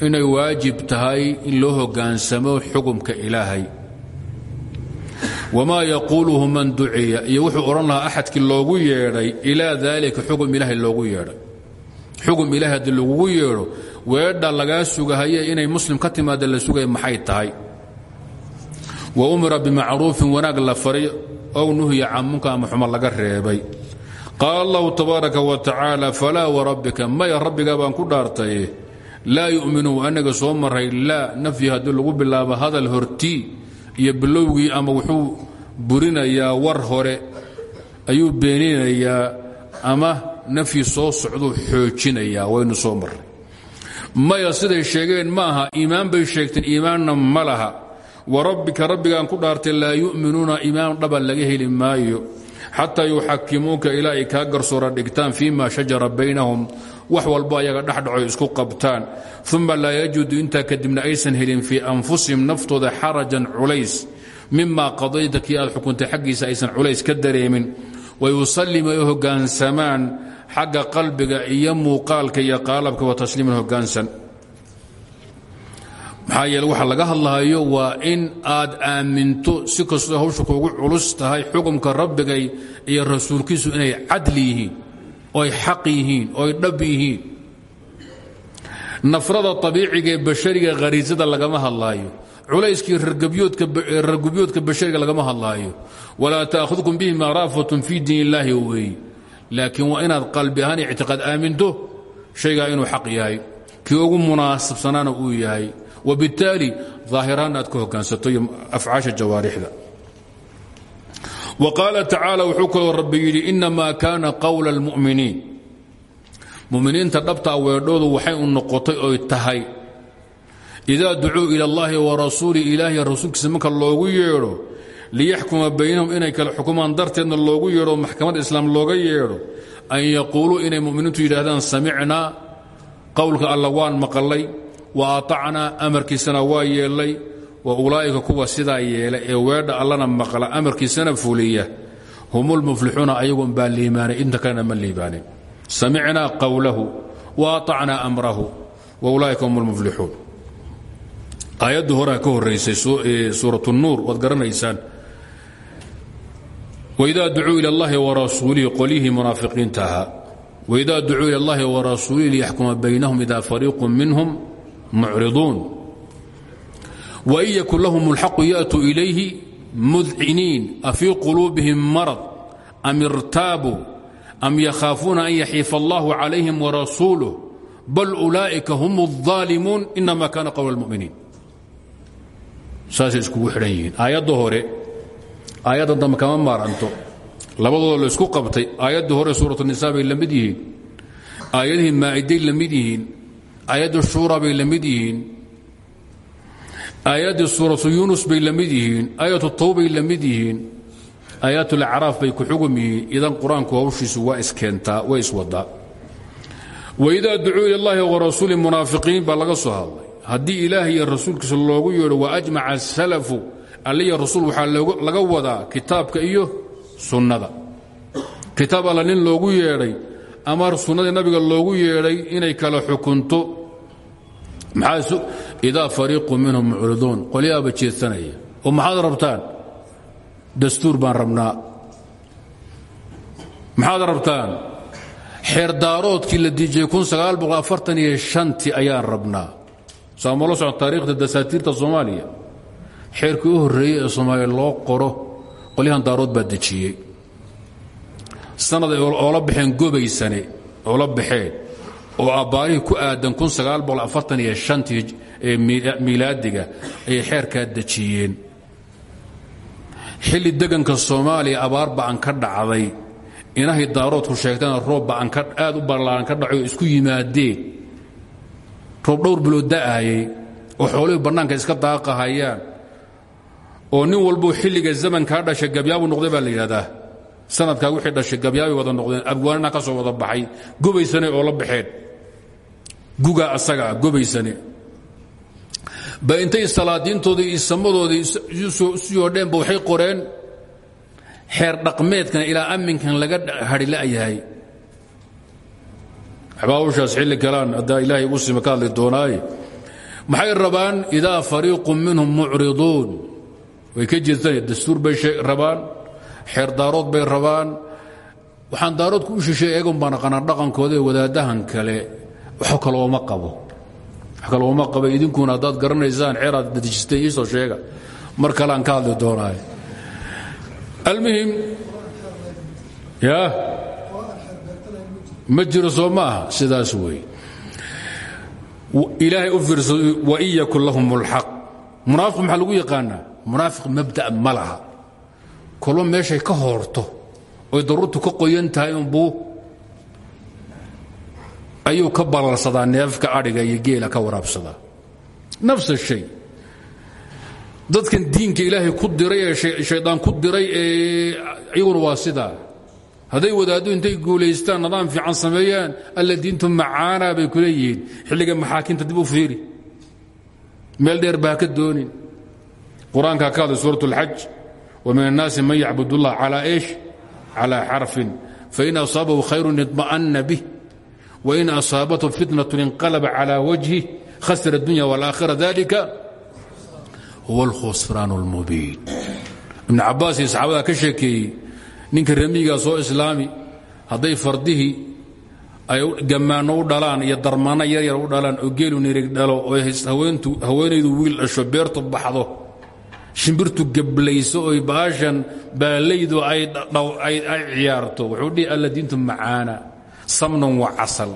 Speaker 1: inay waajib tahay in loo hogaansamo xukumka ilaahay. Wamaa yaquuluhu man duciya iyo wuxuu odhan loogu yeedhay ilaa daalika xukm ilaahay loogu yeedhay. Xukm ilahay haddii lagugu yeedho weedha lagaa sugahaye inay muslim ka timaada la sugaya maxay tahay? Wa umira bimacruufin wanaag la faray ow nuhya can munkar ama xuma laga reebay. Qaala allahu tabaaraka wa tacaala falaa warabbika maya rabbigaa baan ku dhaartaye laa yu'minu anaga soo maray. Laa nafyi haddii lagu bilaabo hadal hortii iyo bilowgii ama wuxuu burinayaa war hore ayuu beeninayaa ama nafyi soo socduu xoojinayaa waynu soo marray maya siday sheegeen ma aha iimaan bay sheegteen iimaanna ma laha. Wa rabbika rabbigaan ku dhaartay laa yu'minuuna iimaan dhaban laga heli maayo. Xataa yuxakimuuka ilaa ay kaa garsoora dhigtaan fii ma shajara baynahum wax walbo ayaga dhexdhacoy isku qabtaan. Uma laa yajidu intaa kadibna aysan helin fii anfusihim naftooda xarajan culays. Mima qadayta kii aad xukuntay xaggiisa aysan culays ka dareemin. Wayusallimu ay hogaansamaan xagga qalbiga iyo muuqaalka iyo qaalabka wa tasliiman hogaansan. Maxaa waxa laga hadlahayo waa in aad aaminto si kastoo hawsha kuugu culus tahay xukumka rabbigay iyo rasuulkiisu inay cadli yihiin oy xaq yihiin oy dhab yihiin. Nafrada abiiciga ee bashariga khariisada lagama hadlaayo. Culayskii rargubyoodka bashariga lagama hadlaayo. Walaa taahudkum bihima ra'fatun fii diin illaahi weeye laakiin waa inaad qalbi ahaan ictiqaad aaminto shaygaa inuu xaq yahay kii ugu munaasabsanaana uu yahay. Wbitaali aahirahaan aad ka hogaansato iyo afcaasha jawaarixda. wa qaala tacaala wuxuu kaloo rabbi yidhi inamaa kaana qowla اlmu'miniin muminiinta dhabtaa weedhoodu waxay u noqotay oy tahay idaa ducuu ila اllahi warasuuli ilaahi rasuulkiisa marka loogu yeedho liyaxkuma baynahum inay kala xukumaan darteedna loogu yeedho maxkamad islaam looga yeedho an yaquuluu inay muminiintu yidhaahdaan samicnaa qowlka alla waan maqalay wa aacnaa amarkiisana waa yeelay wa ulaa'ika kuwa sidaa yeela ee weedha allana maqla amarkiisana fuliya hum lmuflixuuna ayagun baa inta kalena ma liibaanin samicnaa qowlahu wa aacnaa amrahu wa ulaa'ika hum lmuflixuun aayaddii horea ka horaysay suurat nuur waad garanaysaan. Waidaa ducuu ila اllahi warasuulihi qolyihii munaafiqiinta ahaa. Waidaa ducuu ila اllahi warasuulihi liyaxkuma baynahum ida fariiqu minhum mucriduun wain yakun lahum اlxaqu yأtuu ilayhi mudciniin afii quluubihim marad am irtaabuu am yakhaafuuna an yaxiifa allahu calayhim warasuuluh bal ulaa'ika hum الظaalimuun inama kana qowla اlmuminiin saasay iskugu xidhan yihiin aayadda hore aayadda dambe kama maaranto labadooda la isku qabtay aayaddii hore suurat الnisaa bay la mid yihiin aayadihii maa'iday la mid yihiin aayaddii shuura bay la mid yihiin aayaddii suuratu yuunus bay la mid yihiin aayatu tawbay la mid yihiin bay ku idan qur'aanku hawshiisu waa iskeentaa way iswadaa waidaa ducuu ila اllahi warasuuli munaafiqiin baa laga soo hadlay. Haddii ilaah iyo rasuulkiisa loogu yeedho wa ajmaca asalafu alliya rasuul waxaa laga wadaa kitaabka iyo sunnada. Kitaab alla nin loogu yeedhay ama sunnadii nabiga loogu yeedhay inay kala xukunto idaa fariiqu minhum mucriduun. Qolyaaba jeedsanaya oo maxaad rabtaan? Dastuur baan rabnaa. Maxaad rabtaan? Xeerdaaroodkii la diijiyey ti ayaan rabnaa. Saamalo socon taariikhda dasaatiirta soomaaliya? Xeerkii u horreeyey ee soomaaliya loo qoro qolyahan daarood baa dejiyey. Sanad oola baxeen gobaysane oola baxeen oo abbaarihii ku aadan ee miilaadiga ayay xeerkaa dejiyeen. Xilli deganka soomaaliya abaar ba'an ka dhacday. Inahay daaroodku sheegtana roob ba'an aad u ballaaran ka dhacayo isku yimaadeen roob dhowr bilood da'aayay oo xoolihii bannaanka iska daaqahayaan. Oo nin walbuu xilliga zamankaa dhashay gabyaabu noqday baa la yidhahdaa. Wixii dhashay gabyaabay wada noqdeen abwaanina ka soo wada baxay gobaysane oo la baxeen gugaa asagaa gobaysane. Ba intay salaadiintoodii samadoodii isu yoodheenba waxay qoreen. Xeer dhaqmeedkan ilaa amminkan laga hadhila'yahay xabaawushaas xilli kalaan haddaa ilaahay ugu sima ka hadli doonaaye maxay rabaan idaa fariiqu minhum mucriduun. Way ka jeedsanaya dastuur bay rabaan. Xeer daarood bay rabaan. Waxaan daaroodku u shisheey eegun baan aqanaa dhaqankooda wadaadahan kale ooma qabo. Wax kale ooma qaba idinkuna haddaad garanaysaan xeer aad dejisteen iisoo sheega. Mar kale aan ka hadli doonaaye almuhim ya? Ma sidaas weeye ilaahay u fiirso wain yakun lahum اlxaq munaafiq maxaa lagu mabda' ma laha. Meeshay ka hoorto. Oy daruurtu ka qoyan tahay ayuu ka balalsadaa neefka adhiga iyo geela ka waraabsadaa nafs shay dadkan diinka ilaahay ku diray ee shaydaan ku diray ee iyaguna waa sidaa hadday wadaaddu intay guulaystaan nidaam fiican sameeyaan alla diintu macaana bay ku leeyihiin xilliga maxaakiimta dib u fiiri meel dheer baa ka doonin qur-aankaa ka hadlay suurat اlxaj وmin الnaasi man yacbud اllah calى ايش calى xarfin fain asaabahu khayru iطma'na bih wain asaabathu fitnaة inqalba calى wajهih khasira الdunya واlآkhira dalika huwa اlkhusraan اlmubiin ibn cabaas iyo saxaabada ka sheekeeyey ninka ramiigaa soo islaami hadday fardihii ay gammaanno u dhalaan iyo darmaanno yaryar u dhalaan oo geelu nirig dhalo oo haweenaydu wiil dhasho beertu baxdo shimbirtu geblayso oy baashan baalaydu ay ciyaarto wuxuu dhihi alla diintu macaana samnan wa casal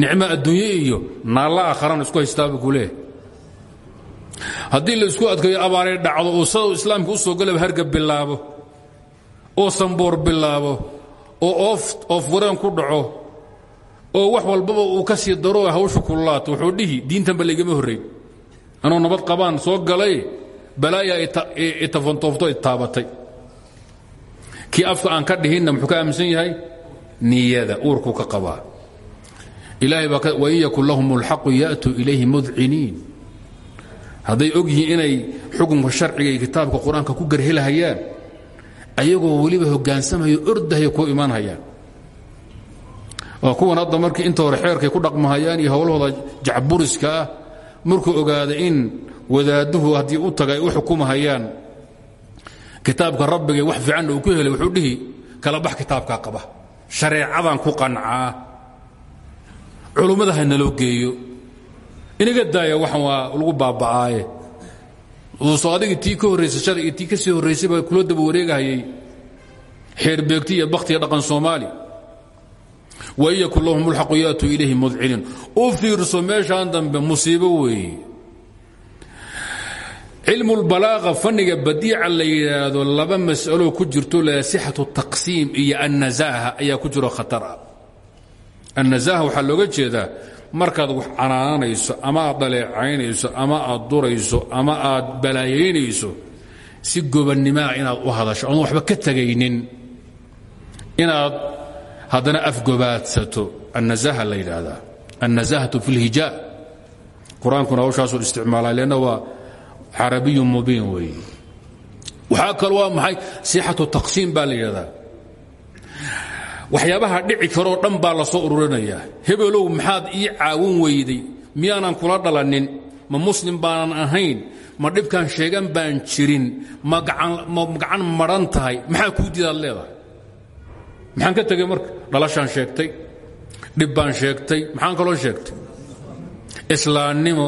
Speaker 1: nicmo adduunye iyo naalla aakharana isku haystaabu ku leeh haddii la isku adkayo abaaray dhacdo oo sadau islaamka u soo galaba hargab bilaabo oo samboor bilaabo oo oof wareen ku dhaco oo wax walbaba uu ka sii daro hawshu kululaato wuxuu dhihi diintanba laygama horrayn anuu nabad qabaan soo galay balaaya itafantoofto itaabatay kii afka aan ka dhihinna muxuu ka aaminsan yahay niyada uurkuu ka qabaa. Ilaahay baa wain yakun lahum اlxaqu ya'tuu ilayhi mudciniin. Hadday og inay xukunka sharciga iyo kitaabka qur'aanka ku garhelahayaan ayagoo weliba hogaansamayo ordahaya ku imanhayaan waa kuwan hadda markii inta hore xeerkay ku dhaqmahayaan iyo howlahooda jacburiska ah ogaada in wadaadduhu haddii u taga u xukumahayaan kitaabka rabbiga wax fiicanna uu ku helay wuxuu dhihi kala bax kitaabkaa qaba shareecadan ku qancaa. Culummada ha naloo geeyo. Inaga daaya waxan waa lagu baaba'aaye. Uusoo adigii tii ka horraysay shalay tii ka sii horraysay baa kula daba wareegahayay xeerbeegti iyo bakhtiga dhaqan soomaali. Wain yakun lahum ulxaqu yaatuu ilayhi mudciniin u fiirso meeshaan dambe musiibo weeye cilmu lbalaaqa fanniga badiica la yidhaahdo laba mas'alo ku jirto la sixatu taqsiim iyo annazaaha ayaa ku jiro khatar ah annazaaha waxaa looga jeedaa markaad wax canaananayso ama aad dhaleecaynayso ama aad durayso ama aad balaayaynayso si gobannimoa inaad u hadasho oon waxba ka tegaynin inaad haddana afgobaadsato annazaaha la yidhaahdaa annazahatu fi اlhijaa qur'aankuna hawshaasuu isticmaalaa leanna waa carabiyu mubiin weeye waxaa kalo waa maxay? Sixatu taqsiim baa la yidhahdaa. Waxyaabaha dhici karoo dhan baa la soo ururinayaa hebelow maxaad ii caawin weyday? Miyaanan kula dhalanin ma muslim baanan ahayn? Ma dhibkaan sheegan baan jirin? Ma gacan maran tahay? Maxaa kuu diidaad leedahay? Maxaan ka tegey marka? Dhalashaan sheegtay. Maxaan kaloo sheegtay? Islaannimo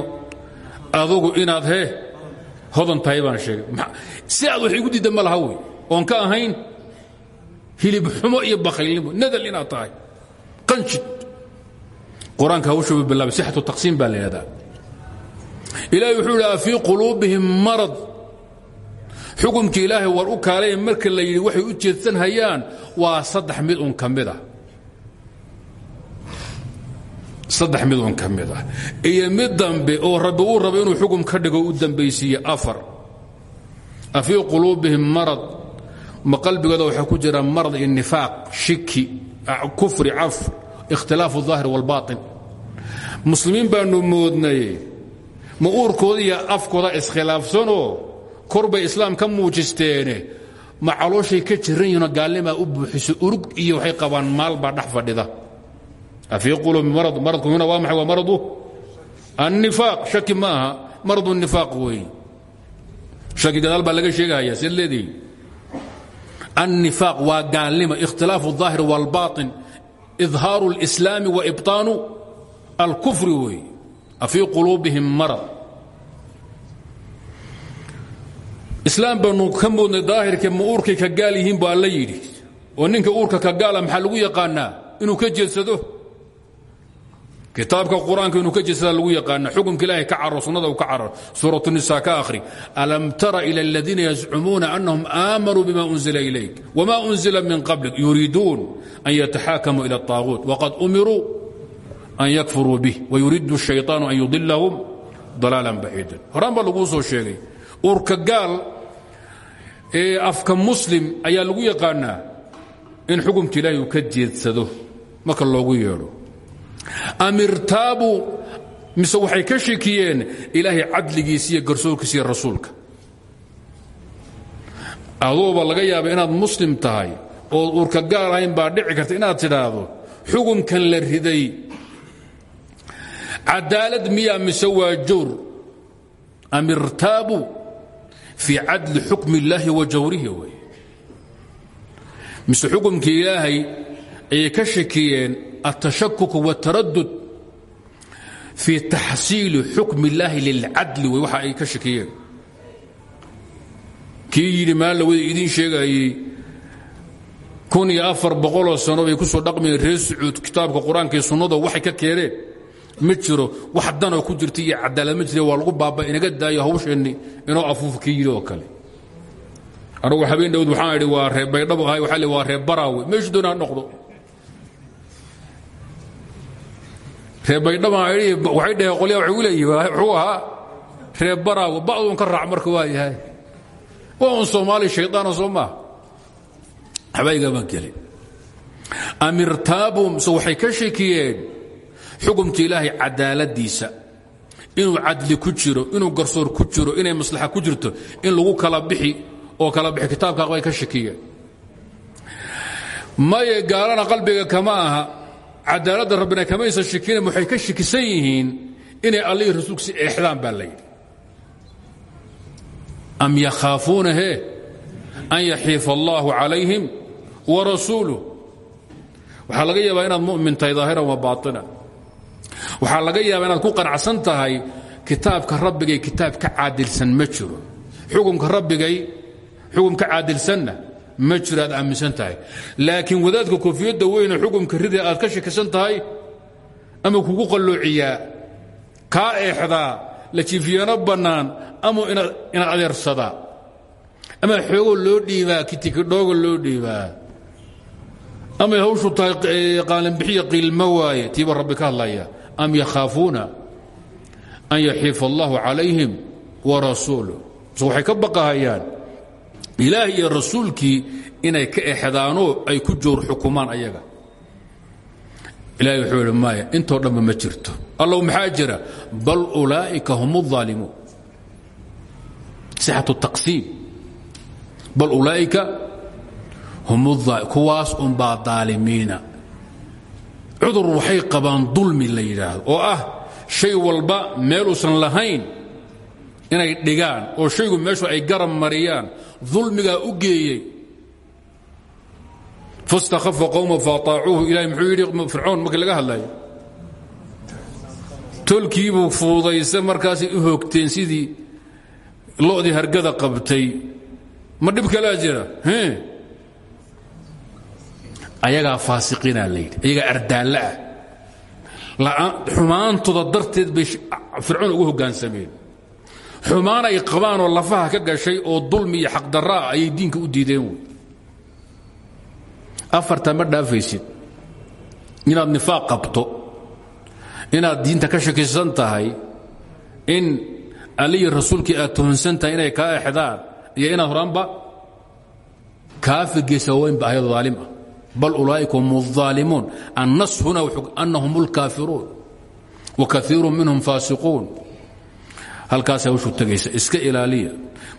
Speaker 1: adugu inaad hee hodan tahay baan sheegay si aad wax igu diidda ma laha wey. Oon ka ahayn hilib xumo iyo bakhaylnimo nadal inaad tahay. Qanjid. Qur'aanka hawshuba bilaabay sixatu taqsiim baa la yidhahdaa. Ilaahay wuxuu marad. Xukumkii ilaahay war u kaalay marka la yidhi waxay u jeedsan hayaan waa saddex mid un ka ah saddex mid un ka mid ah iyo mid dambe oo rabbi uu raba inuu xukum ka dhigo u dambaysiiye afar afii quluubihim marad ma qalbigooda waxaa ku jira marad iyo nifaaq shiki kufri cafr ikhtilaafu الظaahir wاlbaaطin muslimiin baanu moodnay ma uurkooda iyo afkooda iskhilaafsanoo kor bay islaam ka muujisteene ma calooshay ka jiran yihinoo gaalnimaa u buuxiso urug iyo waxay qabaan maal baa dhex fadhida afii qulubi marad maradku huna waa maxay waa maradu annifaaq shaki ma aha maradu nifaaq weeye shaki gadaal baa laga sheegahaya seed leedihi annifaaq waa gaalnima ikhtilaafu الظaahir wاlbaaطin idhaaru اlإslaami wa ibطaanu alkufri weeye afii quluubihim marad islaam baanu ka moodnay daahirka ma uurkay ka gaal yihiin bu alla yidhi oo ninka uurka ka gaala maxaa lagu yaqaanaa inuu ka jeedsado kitaabka qur-aanka inuu ka jeedsada lagu yaqaana xukumka ilaahay ka caro sunnada u ka caro suuratu nisa ka akhri alam tara ila aladiina yazcumuuna annahum aamanuu bima unzila ilayk wma unzila min qablik yuriiduun an yataxaakamuu ila الطaaguut waqad umiruu an yakfuruu bih wayuriidu الshayطaanu an yudilahum dalaalan baciida horaan baa laguu soo sheegay uurka gaal ee afka muslim ayaa lagu yaqaanaa in xukumka ilaahay uu ka jeedsado marka loogu yeedho am irtaabuu mise waxay ka shikiyeen ilaahay cadligiisa iyo rasuulka. Aduuba laga yaaba inaad muslim tahay oo uurka gaal ahayn baa dhici karta inaad tidhaahdo xukumkan la riday. Cadaalad miya mise waa jawr? Am irtaabuu fii cadli xukmi illaahi wa jawrihi wey mise xukumkii ilaahay ayay ka shakiyeen التشhكك والتردد في تaxsiiل xukم اللaahi للcadل w waxa ay ka shakiyeen kii yidhi maalawada idiin sheegayey kun iyo afar boqoloo sano bay ku soo dhaqmayeen reer sacuud kitaabka qur-aanka iyo sunnada waxay ka keeneen ma jiro wax danoo ku jirta iyo cadaalad ma jira waa lagu baaba inaga daayo hawsheenni inoo afuufa kii yidhi oo kale anugu habeen dhowd waxaan idhi waa reer baydhabo ahay waa waa reer baraawe meeshu doonaa noqdo Reer baydhaba waxay dhaheen qolyaa waxay u leeyihiin wuxuu ahaa reer baraawe ba'duun ka raac marka waa yahay. Waa un soomaali shaydaana soo maaha xabaygama gelin am irtaabuu mise waxay ka shakiyeen xukumka ilaahay cadaaladiisa. Inuu cadli ku jiro inuu garsoor ku jiro inay maslaxa ku jirto in lagu kala bixi oo kala bixi. Kitaabka bay ka shakiyeen maye gaalana qalbiga kama aha cadaaladda rabbina kamaysan shikina waxay ka shikisan yihiin inay allihii rasuulkiisa eexdaan baa la am yakhaafuuna he an yaxiifa allaahu calayhim wa rasuuluh. Waxaa laga yaabaa inaad mu'min tahay daahiran wa baatinan waxaa laga yaabaa inaad ku qanacsan tahay kitaabka rabbigay kitaab ka ma jiro. Xukumka rabbigay xukum ka ma jiro aaminsan tahay. Laakiin wadaadka koofiyadda weyne xukumka rida aad ka shakisan tahay ama kugu qalloociyaa kaa eexdaa la jiifiyano bannaan ama inaad adeersadaa ama xoogoo loo dhiibaa kitikidhooga loo dhiibaa amay hawshu tahay qaalinbixiya qiilmo waaye tiiba rabbi ka hadlaya am yakhaafuuna an yaxiifa allahu calayhim wa rasuuluh mise waxay ka ilaah iyo rasuulkii inay ka exdaanoo ay ku joor xukumaan ayaga ilahay wuxuu idhi maya intoo dhanba ma jirto allow maxaa jira bal ulaa'ika hum الظaalimuun sixatu taqsiim bal ulaa'ika hum kuwaas unbaa daalimiina cudur waxay qabaan dulmi la yidhaahdo oo ah shay walba meeluusan lahayn inay dhigaan oo shaygu meeshu ay garab mariyaan dulmigaa u geeyey. Fastakhafa qowma faataacuuhu. Ilahay muxuu yidhi fircoon markii laga hadlayo? Tolkiibuu fuudaysa markaasay u hoogteen sidii lo'dii hargada qabtay. Ma dhib kalaa jira? Ayagaa faasiqiinaa la yidhi ayagaa ardaallo ah. Xumaantooda darteed bay fircoon ugu hoggaansameen xumaan ay qabaanoo lafaha ka gashay oo dulmi iyo xaqdarraa ayay diinka u diideen wey afartaa ma dhaafaysid inaad nifaaq qabto inaad diinta ka shakisan tahay in alliyi rasuulkii aad tuhunsan tahay inay kaa exdaan iyo inaad horaanba kaafirgiisa waynba ahayd aalim ah bal ulaa'ika hum الظaalimuun annas huna annahum اlkaafiruun wakaiiru minhum faasiquun halkaasa hawshu tegaysa iska ilaaliya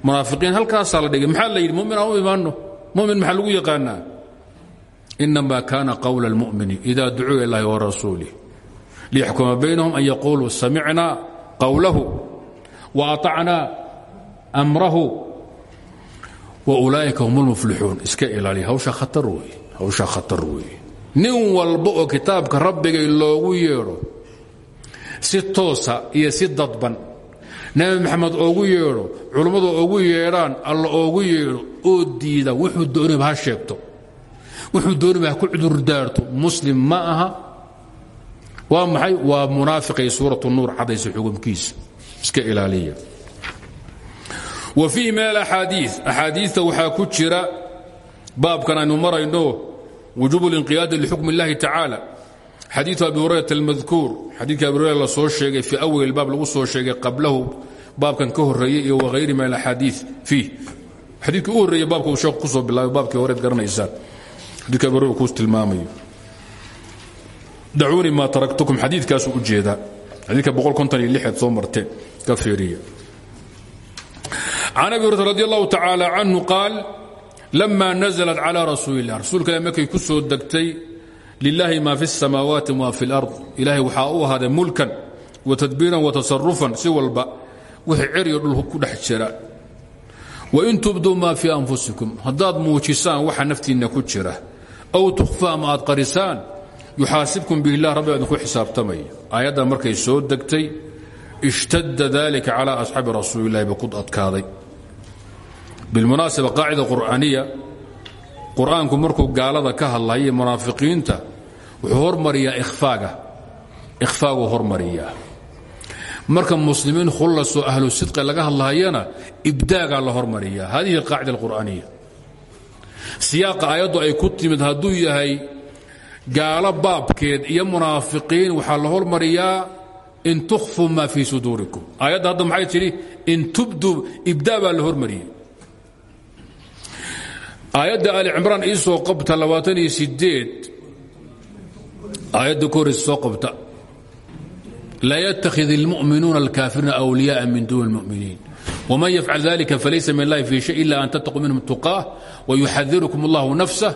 Speaker 1: munaafiqiin halkaasaa la dhigay maxaa la yidhi mumin aan u imaanno mumin maxaa lagu yaqaanaa inama kaana qowla اlmu'mini ida ducuu ila اllahi warasuulih liyaxkuma baynahum an yaquuluu samicna qowlahu waatacnaa amrahu waulaa'ika hum اlmuflixuun iska ilaaliya hawsha khatar wey hawsha khatar weeye nin walba oo kitaabka rabbigay loogu yeedho si toosa iyo si dadban nebi maxamed oogu yeedho culummadu oogu yeedhaan alla oogu yeedho oo diida wuxuu dooniba sheegto. Wuxuu dooniba ha ku cudurdaarto muslim ma aha. Waa maxay? Waa munaafiqay suuratu nuur cadaysa xukumkiisa iska ilaaliya. Wa fiihi min alaxaadii axaadiista waxaa ku jira baabkan aynu marayno wujuub اlinqiyaadi lixukm اllahi tacaala xadiiu abi hurayrata almadkuur xadiidka abi hurayra la soo sheegay fii awal baab lagu soo sheegay qablahu baabkan ka horeeyey iyo wahayri min alaxaadii fiih xadiidkii u horreeyey baabka uu sheekhu kusoo bilaabay baabkii horeed garanaysaan xadidka abi hurayra kuu tilmaamayo dacuuni maa taraktukum xadiidkaasuu u jeedaa xadiidka boqolkonton soo marteen ka fiiriya can abi hurayra radi allahu tacaala canhu qaal lama naزlat calى rasuuli اllah rasuulka ilah markay ku soo degtay lilaahi maa fi samaawaati ma fi lard ilaahay waxaa u ahaaday mulkan wa tadbiiran wa tasarufan si walba wixii ceryo dhul ku dhex jira wain tubduu maa fii anfusikum haddaad muujisaan waxa naftiinna ku jira aw tukhfa ama aad qarisaan yuxaasibkum bihilah rabbi adinku xisaabtamaya aayadda markay soo degtay ishtadda dalika calaa asxaabi rasuulilahi ba ku adkaaday bilmunaasaba qaacida qur'aaniya qur'aanku markuu gaalada ka wuxuu ikhfaaga. Ikhfaaguu hormariyaa. Marka muslimiin khullasoo ahlu sidqi laga hadlahayana ibdaagaa la hormariyaa. Hadihi alqaacida alqur'aaniya siyaaqa aayaddu ay ku timid hadduu yahay gaalo baabkeed iyo munaafiqiin waxaa la hormariyaa in tukhfuu maa fii suduurikum. Aayadda hadda maxay tidhi? In tubduu ibdaa la hormariyey. Aayadda ali cimraan ii soo qabta labaatan iyo sideed aayadda ka horeysa soo qabta laa yattakhid اlmu'minuuna alkaafiriina أwliyaءa min duuni اlmu'miniin wman yafcal dalika falaysa min اllahi fii shay ila an tattaquu minhum tuqaah wayuxadirukum اllahu nafsah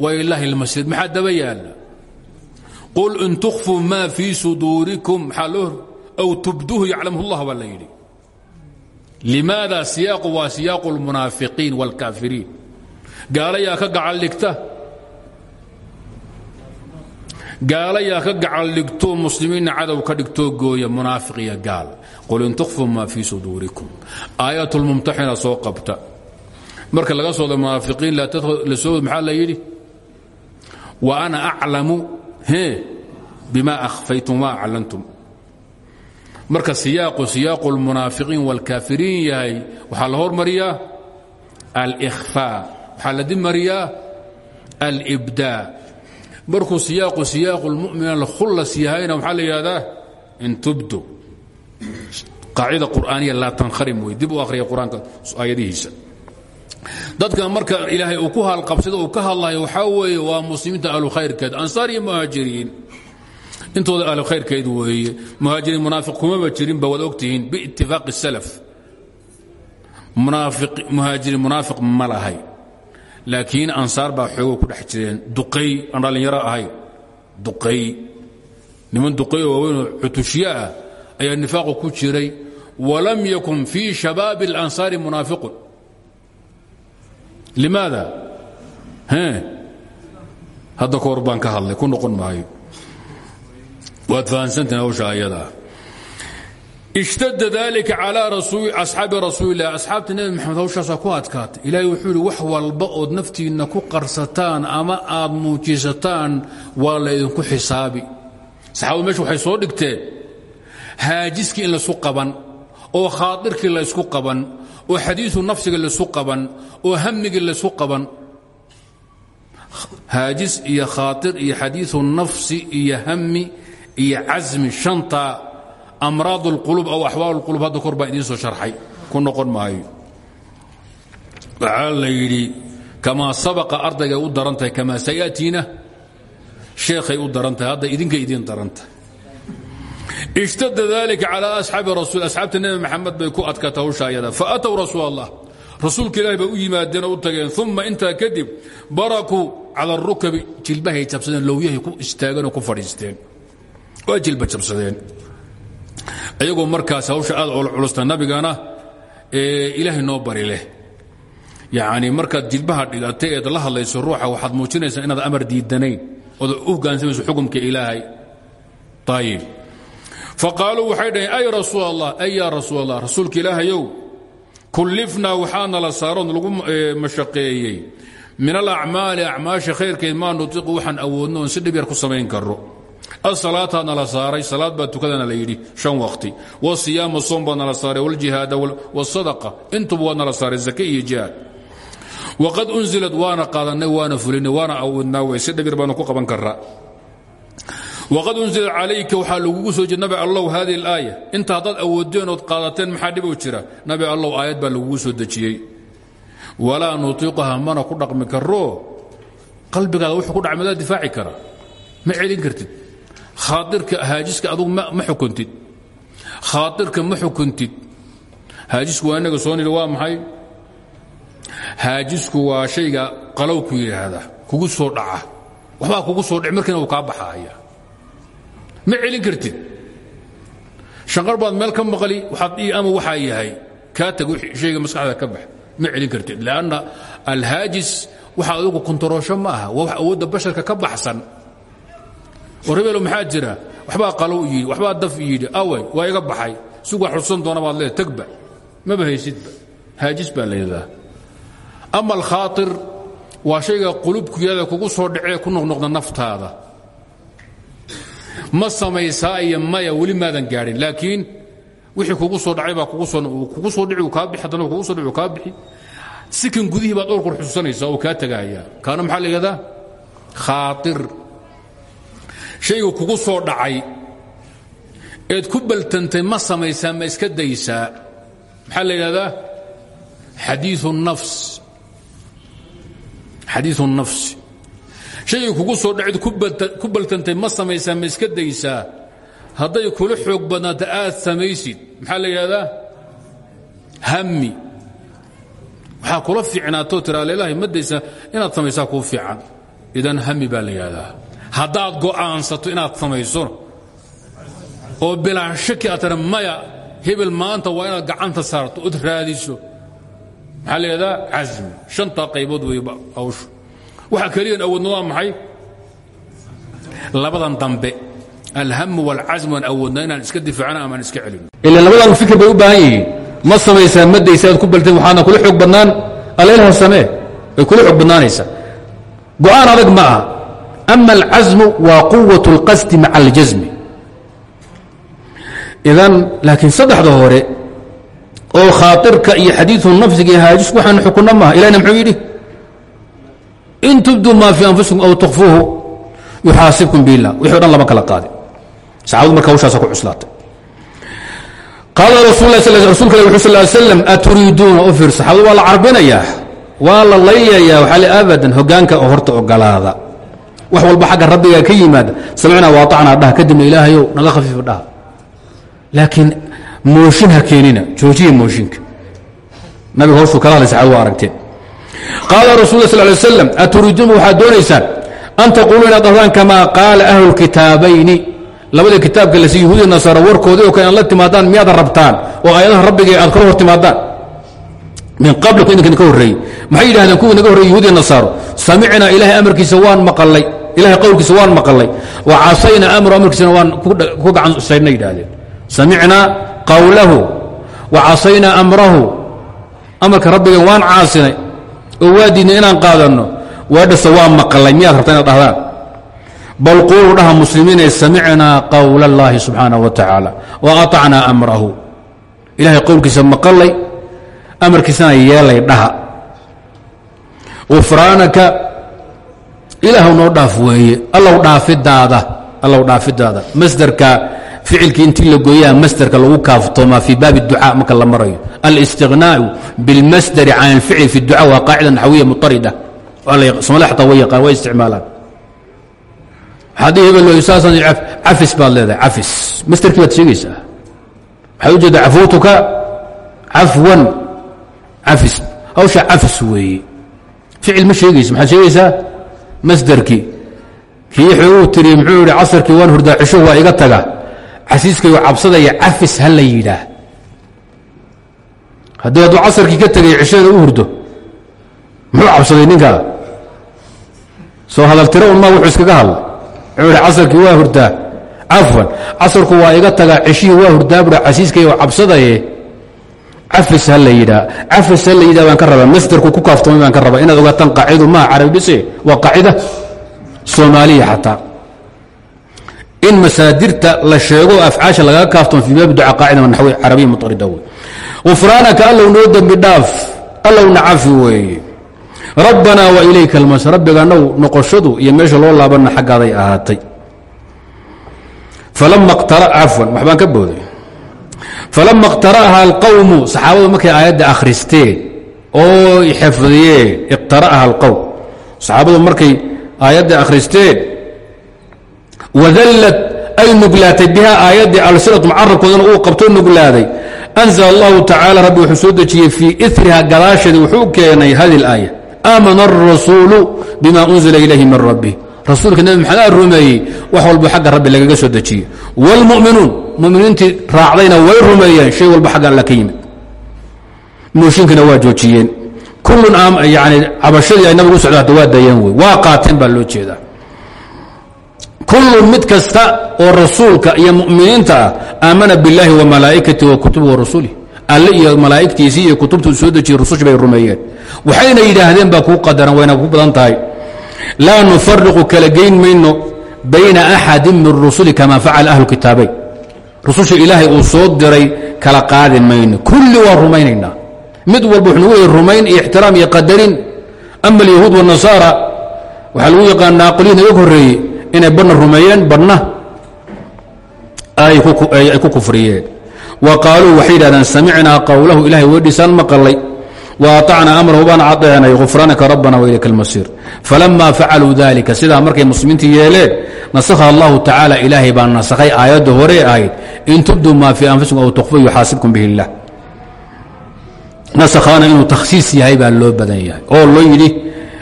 Speaker 1: wailaahi اlmasir maxaa daba yaala qul in tukfuu ma fii suduurikum maxaa loo aw tubduuhu yaclamhu اllah baa la yidhi limaada siyaaqu waa siyaaqu اlmunaafiqiin wاlkaafiriin gaalayaa ka gacaldhigta gaalayaa ka gacaldhigto muslimiinna cadow ka dhigtoo gooya munaafiq gaal. Qul in tukfuu maa fii suduurikum. Aayatulmumtaxina soo qabta. Marka laga sooda munaafiqiin la soo maxaa la yidhi? Wa ana aclamu he bima akhfaytum ma aclantum. Marka siyaaqu siyaaqu اlmunaafiqiin wاlkaafiriin yahay waxaa la hormariyaa alkhfaa waxaa la dimariyaa alibdaa markuu siyaaqu siyaaqu lmu'min alkhullas yahayna waxaa la yidhahdaa in tubdu qaacida qur'aaniya laa tankharim wey dib u akhriya qur'aanka aayadihiisa. Dadka marka ilaahay uu ku haalqabsada uu ka hadlayo waxaa weeye waa muslimiinta ahlu khayrkeed ansaar iyo muhaajiriin. Intooda ahlu khayrkeed weeye muhaajiriin munaafiq kumaba jirinba waad ogtihiin biitifaaqi salaf. Muhaajiriin munaafiq ma lahay laakiin ansaar baa xoogoo ku dhex jireen. Duqay aan dhallinyaro ahayn duqay. Niman duqay oo waaweynoo cutushye ah ayaa nifaaqu ku jiray. Walam yakun fii shabaabi اlansaari munaafiqun. Limaada? Hadda ka hor baan ka hadlay ku noqon maayo. Waad fahansantahin hawsha ayadaa ishtada dalika calaa asxaabi rasuulilah asxaabta nebi maxamed hawshaasaa ku adkaatay ilaahay wuxuu yidhi wax walba ood naftiinna ku qarsataan ama aad muujisataan waa laydinku xisaabi saxaabadu meesha waxay soo dhigteen haajiskii in laysu qaban oo khaadirkii laysku qaban oo xadiiu nafsiga laysu qaban oo hamigii laysu qaban haajis iyo khaair iyo xadiiu nafsi iyo hami iyo casmi shanta amraad اlqulub aw axwaal اlqulub hadda kor baan idiin soo sharxay. Ku noqon maayo. Waxaa la yidhi kamaa sabaqa ardaygay u daran tahay kamaa sayatiina sheekhay u daran tahay hadda idinkay idiin daran tahay ishtada dalika calaa asxaabi rasuul asxaabta nebi maxamed bay ku adkata hawsha ayada faatow rasuul allah rasuulka ilaahi bay u yimaadeen oo u tageen uma intaa kadib barakuu cala arukabi jilbahay jabsadeen lowyahay ku istaageenoo ku fadhiisteen. Waa jilba jabsadeen ayagoo markaas hawsha aad culusta nabigana ilaahay noo bari leh. Yacni markaad jilbaha dhigatay eed la hadlayso ruuxa waxaad muujinaysaa inaad amar diidanayn ood u hogaansamayso xukumka ilaahay. Ayib faqaaluu waxay ay rasuul ay yaa rasuul allah rasuulka ilaahayow kullifnaa waxaana la saaroon lagu mashaqeeyey. Min alacmaali acmaasha khayrkeed maa nutiqu waxaan awoodno oon si ku samayn karro asalaataadna la saaray salaad baa tukadana la yidhi shan waqti. Wasiyaama soom baadna la saaray waljihaada wsadaqa intuba waadna la saaray zake iyo jihaad. Waqad unzilad waana qaadanay waana fulinay waana awoodnaa wey si dhib yar baanu ku qaban karaa waqad unzila calayka waxaa lagugu soo jir nabi allow hadihi alaaya. Inta haddaad awoodeen ood qaadateen maxaa dhiboo jira? Nabi allow aayad baa lagugu soo dejiyey. Walaa nutiiquha mana ku dhaqmi karo qalbigaada wuxuu ku dhacay madaa difaaci kara. Ma celin kartid khaairka haajiska adugu ma xukuntid. Khaairka ma xukuntid. Haajisku waa inaga soo nidhi waa maxay? Haajisku waa shayga qalow ku yidhaahda kugu soo dhaca. Waxbaa kugu soo dhic markiina uu kaa baxaaya. Ma celin kartid. Shanqar baad meel ka maqli waxaad ii ama waxaa yahay kaa tag shayga maskaxda ka bax. Ma celin kartid lanna alhaajis waxa adugu kontaroosho ma aha waa wax awoodda basharka ka baxsan war hebelo maxaa jira? Waxbaa qalow yidhi waxbaa daf yidhi. Awey waa iga baxay. Sugaa xudsan doona baad leeda tagba. Maba haysidba. Haajis baa layidhadaa ama alkhaair waa shayga qulubkuyada kugu soo dhacee ku noqnoqda naftaada. Ma samaysaa iyo maya weli maadan gaadhin. Laakiin wixii kugu soo dhacay baa kugu soo dhici kaa bixi haddana kugu soo dhici kaa bixi. Sikan gudihii baad dhowrkor xusuusanaysaa oo kaa tagaaya kaana maxaa la yidhahdaa? Khaair shaygu kugu soo dhacay. Eed ku baltantay ma samaysaa ma iska daysaa. Maxaa la yidhahdaa? Xadiiu nafs. Xadiiu nafsi shaygii kugu soo dhacid ku baltantay ma samaysaa ma iska daysaa. Hadday kula xoog badnaata aad samaysid maxaa la yidhahdaa? Hami waxaa kula fiicnaatoo tiraa leelahay ma daysaa inaad samaysaa kuu fiican. Idan hami baa la yidhahdaa haddaad go'aansato inaad samayso oo bilaa shaki aad tara maya hebel maanta waa inaad gacanta saarto ood raadiso. Maxaa la yidhahdaa? Casmi shantaa qaybood wey hawshu. Waxa keliyan awoodna waa maxay? Labadan dambe alhamu waalcasm waan awoodnaa inaan iska difaacno amaan iska celino
Speaker 2: ila labadan fikir bay u baahan yihiin. Ma samaysaa ma daysa aad ku balteen waxaadna kula xoog badnaan. Alleelha samee way kula xoog badnaanaysaa. Go'aan adag ma aha ama alcasmu waa quwaة اlqasdi maca aljasmi idan laakiin saddexda hore oo khaairka iyo xadiiu nafsiga iyo haajisku waxaan xukunna maaha ilahna muxuu yidhi in tubduu maa fii anfusikum aw tukfuuhu yuxaasibkum billah wixi o dhan lama kala qaadin saxabadu marka hawshaasa ku cuslaatay qaala rasul rasulka l wuxu sal slam aturiiduuna u fiir saxabadu waa la carbinayaa waa la laylayaa waxaa le abadan hogaanka oo horta ogolaada wax walba xagga rabbiga ka yimaada samicnaa waacnaa dhaha kadibna ilaahayow naga khafiifa dhaha. Laakiin mooshin ha keenina joojiya mooshinka. Nabiga hawshuu kala hadlay saxaabadu waa aragteen. Qaala rasul sal lay slam aturiiduuna waxaad doonaysaan an taquuluu inaad dhahdaan kamaa qaala ahlu lkitaabayni labada kitaabka lasi yahuudiya nasaara warkoodii oo kale inaad la timaadaan miyaad rabtaan? Oo aayadaha rabbiga aad kala hor timaadaan. Min qabliku idinka idinka horreeyey maxay yidhahdeen kuwii naga horreyey yahuudiya nasaaro? Samicnaa ilaahay amarkiisa waan maqalay ilahay qowlkiisa waan maqalay wa casaynaa amru amarkiisana waan ku gacan saydna yidhahdeen samicnaa qawlahu wa casaynaa amrahu amarka rabbigan waan caasinay oo waa diidnay inaan qaadanno waadhase waa maqalay miyaad rabtaa inaad dhahdaan bal quulu dhaha muslimiinay samicnaa qowla اllahi subxaanaه wa tacaala wa aطacnaa amrahu ilahay qowlkiisa maqalay amarkiisana yeelay dhaha gufraanaka ilaahw noo dhaaf weeye allow dhaafidaada allow dhaafidaada masderka ficilkii intii la gooyaa masderka lagu kaaftoomaa fii baabi اducaa marka la marayo alistiغnaaءu biاlmasderi can اlficli fi اduca waa qaacida naxwiya muطarida somali xataa way yaqaan way isticmaalaan haddii hebel saasan cafis baad leedahay cafis masderkii baad sheegaysaa waxaad ujeedaa cafuutuka cafwan cafis hawsha cafis weeye ficil ma sheegaysa maxaad sheegaysaa Masderkii kii xooguu tiri muxuu yihi casarkii waan hurdaa cisho waa iga taga. Casiiskayu cabsadaya cafis ha la yidhaah. Haddii hadduu casarkii ka tegay cishada u hurdo muxuu cabsaday ninkaa? Soo hadaltiro un maa wuxuu iskaga hadla wuxuu ihi casarkii waa hurdaa. Cafwan casarku waa iga tagaa cishihii waa hurdaa bua casiiskayo cabsadaye cafis ha la yidhaa cafis ha la yidhah baan ka rabaa. Masderku ku kaaftoomay baan ka rabaa. Inaad ogaataan qaacidu maha carabi bise waa qaacida soomaaliya xataa. In masaadirta la sheego afcaasha lagaga kaaftoon fii baabi duca qaacida naxwi carabiya mutarida wey gufraanaka allow noo dembi dhaaf allowna cafi weeye. Rabbanaa wa ilayka almas. Rabbiganow noqoshadu iyo meesha loo laabanna xaggaaday ahaatay. Falama cafwan waxbaan ka booday falama اqtara'aha alqowmu saxaabadu markay aayadda akhristeen oo xifdiyeen iqtara'aha alqowm saxaabadu markay aayadda akhristeen wadallad ay nuglaatay biha aayaddii alsinatum carabkoodana uu qabtoo nuglaaday anzla allahu tacaala rabbi wuxuu soo dejiyey fii iriha gadaasheeda wuxuu keenay hadi اlaaya aamana الrasuulu bima unzila ilayhi min rabbi rasuulka nebi maxamed rumeeyey wax walba xagga rabbi lagaga soo dejiye wاlmu'minuun muminiintii raacdayna way rumeeyeen shay walba xagga alla ka yimid. Mooshinkana waa joojiyeen. Kullun yani cabashadii ay nabigu u socda hadda waa dayeen wey. Waa qaateen baa loo jeedaa. Kullun mid kasta oo rasuulka iyo mu'miniinta ah aamana biاllahi wa malaa'ikati wa kutubi wa rasulih alle iyo malaa'igtiisii iyo kutubtuu soo dejiyey rusushi bay rumeeyeen. Waxayna yidhaahdeen baa kuu qadaran wayna ku badan tahay laa nufariqu kala geyn mayno bayna axadi min rusuli kama facala ahlu kitaabayn rususha ilaahay uu soo diray kala qaadi mayno. Kulli waa rumaynaynaa. Mid walba wuxuu nagu leey rumayn iyo ixtiraam iyo qadarin. Ama alyahuud wاnasaara waxaa lagu yaqaanaa qolyihi naga horreeyey inay badhna rumeeyeen badhna ay ku kufriyeen. Wa qaaluu waxay yidhahdeen samicnaa qowlahu ilahay weedhiisaan maqalay waatacnaa amrahu baan cadeynay gufraanaka rabbana wailayka almasiir falama facaluu dalika sidaa markay muslimiintii yeeleen nasakha allahu tacaala ilaahay baa nasakhay aayadda hore ahayd in tubduu maa fii anfusikum aw tukfu yuxaasibkum bihi illah nasakhaana inuu takhsiis yahay baa loo badan yahay oo loo yidhi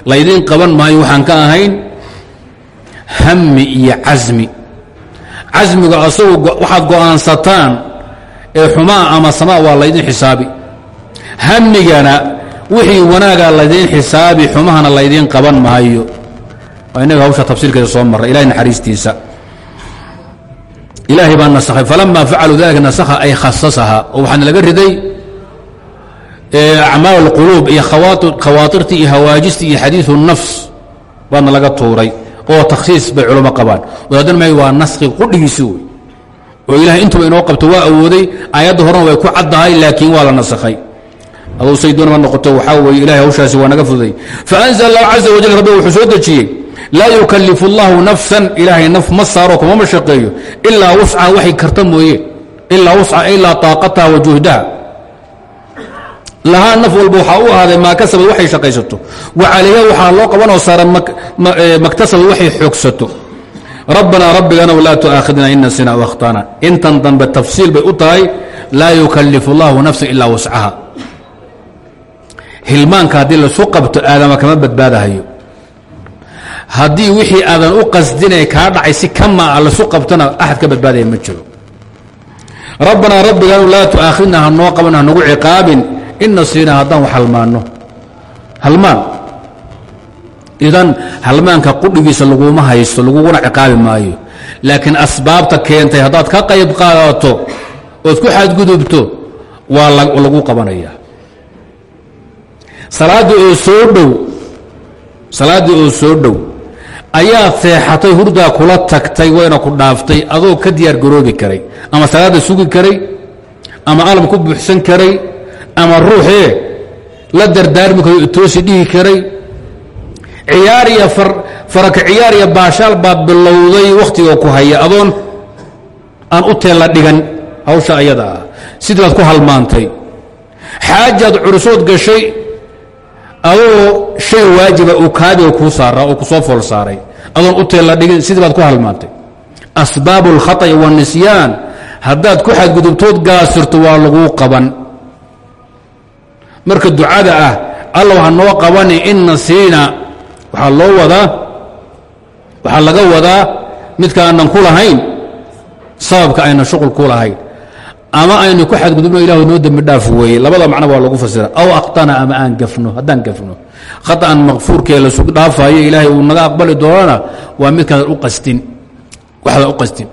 Speaker 2: laydin qaban maayo waxaan ka ahayn hami iyo casmi casmiga asagu waxaad go'aansataan ee xumaa ama samaa waa laydin xisaabi hamigana wixii wanaagaa laydiin xisaabi xumahana laydiin qaban maayo. Oo innaga hawsha tafsiirkeeda soo marray ilahay naxariistiisa. Ilaahay baa nasakhay falama facaluu dalika nasakha ay khasasahaa oo waxaana laga riday acmaal اlquluub iyo khawaairtii iyo hawaajistii iyo xadiiu nafs baadna laga tuuray oo takhsiis bay culamo qabaan. Wadaadnma waa naskhi qudhigiisi wey oo ilahay intuba inoo qabto waa awooday aayadda horena way ku caddahay laakiin waa la nasakhay adou saydoonama noqoto waxaa weye ilahay hawshaasi waa naga fududay faanzl allah caza wajal rabbi wuxuu soo dejiyey laa yukalifu nafsan ilaahay naf ma saaro kumama shaqeeyo ilaa wuscaha karta mooye ilaa wuscaha ilaa taaqataha wa juhdaha. Lahaa naf walba waxaa u ahaaday maa kasabad waxay shaqaysato wa calayha waxaa loo qabanoo saaran maktasabad waxay xoogsato. Rabbana rabbigana walaa tuaakhidna ina sina wakhtana intan dambe tafsiil bay u tahay laa nafsan ilaa wascaha hilmaanka haddii lasu qabto aadama kama badbaadahayo. Haddii wixii aadan u qasdinay kaa dhacay si kama a lasu qabtona axad ka badbaadaya ma jiro. Rabbanaa rabbigaanu laa tu'aakhidna ha noo qaban hanagu ciqaabin. In nasiina haddaan wax halmaanno. Halmaan. Idan halmaanka qudhigiisa laguma haysto laguguna ciqaabi maayo. Laakiin asbaabta keentay haddaad ka qayb qaadato ood ku xadgudubto waa lagu qabanaya salaaddii oo soo dhow salaaddii oo soo dhow ayaad seexatay hurdaa kula tagtay wayna ku dhaaftay adoo ka diyaar garoobi karay ama salaadda sugi karay ama alam ku buuxsan karay ama ruuxee la dardaarmi karo toosi dhihi karay. Ciyaar iyo faraka ciyaar iyo baashaal baad bilowday wakhtigoo ku haya adoon aan u teella dhigan hawsha ayada ah. Sidii baad ku halmaantay. Xaajaad curusood gashay adoo shay waajiba uu kaabiga ku saaraa oo ku soo fool saaray adoon uteel la dhigin sidii baad ku halmaantay. Asbaabu اlkhata'i wاnisyaan haddaad ku xadgudubtood gaasirto waa lagu qaban. Marka ducada ah allaw ha noo qabani ina siina waxaa loo wadaa waxaa laga wadaa midka aanan ku lahayn sababka aynan shuqul ku lahayn ama aynu ku xadgudubno ilahu noo dembi dhaaf weeye. Labada macno waa lagu fasira aw akhtana ama aan gafno haddaan gafno. Khaطa'an makfuurkee lasu dhaafayo ilaahay uu naga aqbali doonana waa midkaadan u qastin. Waxaad u qastin.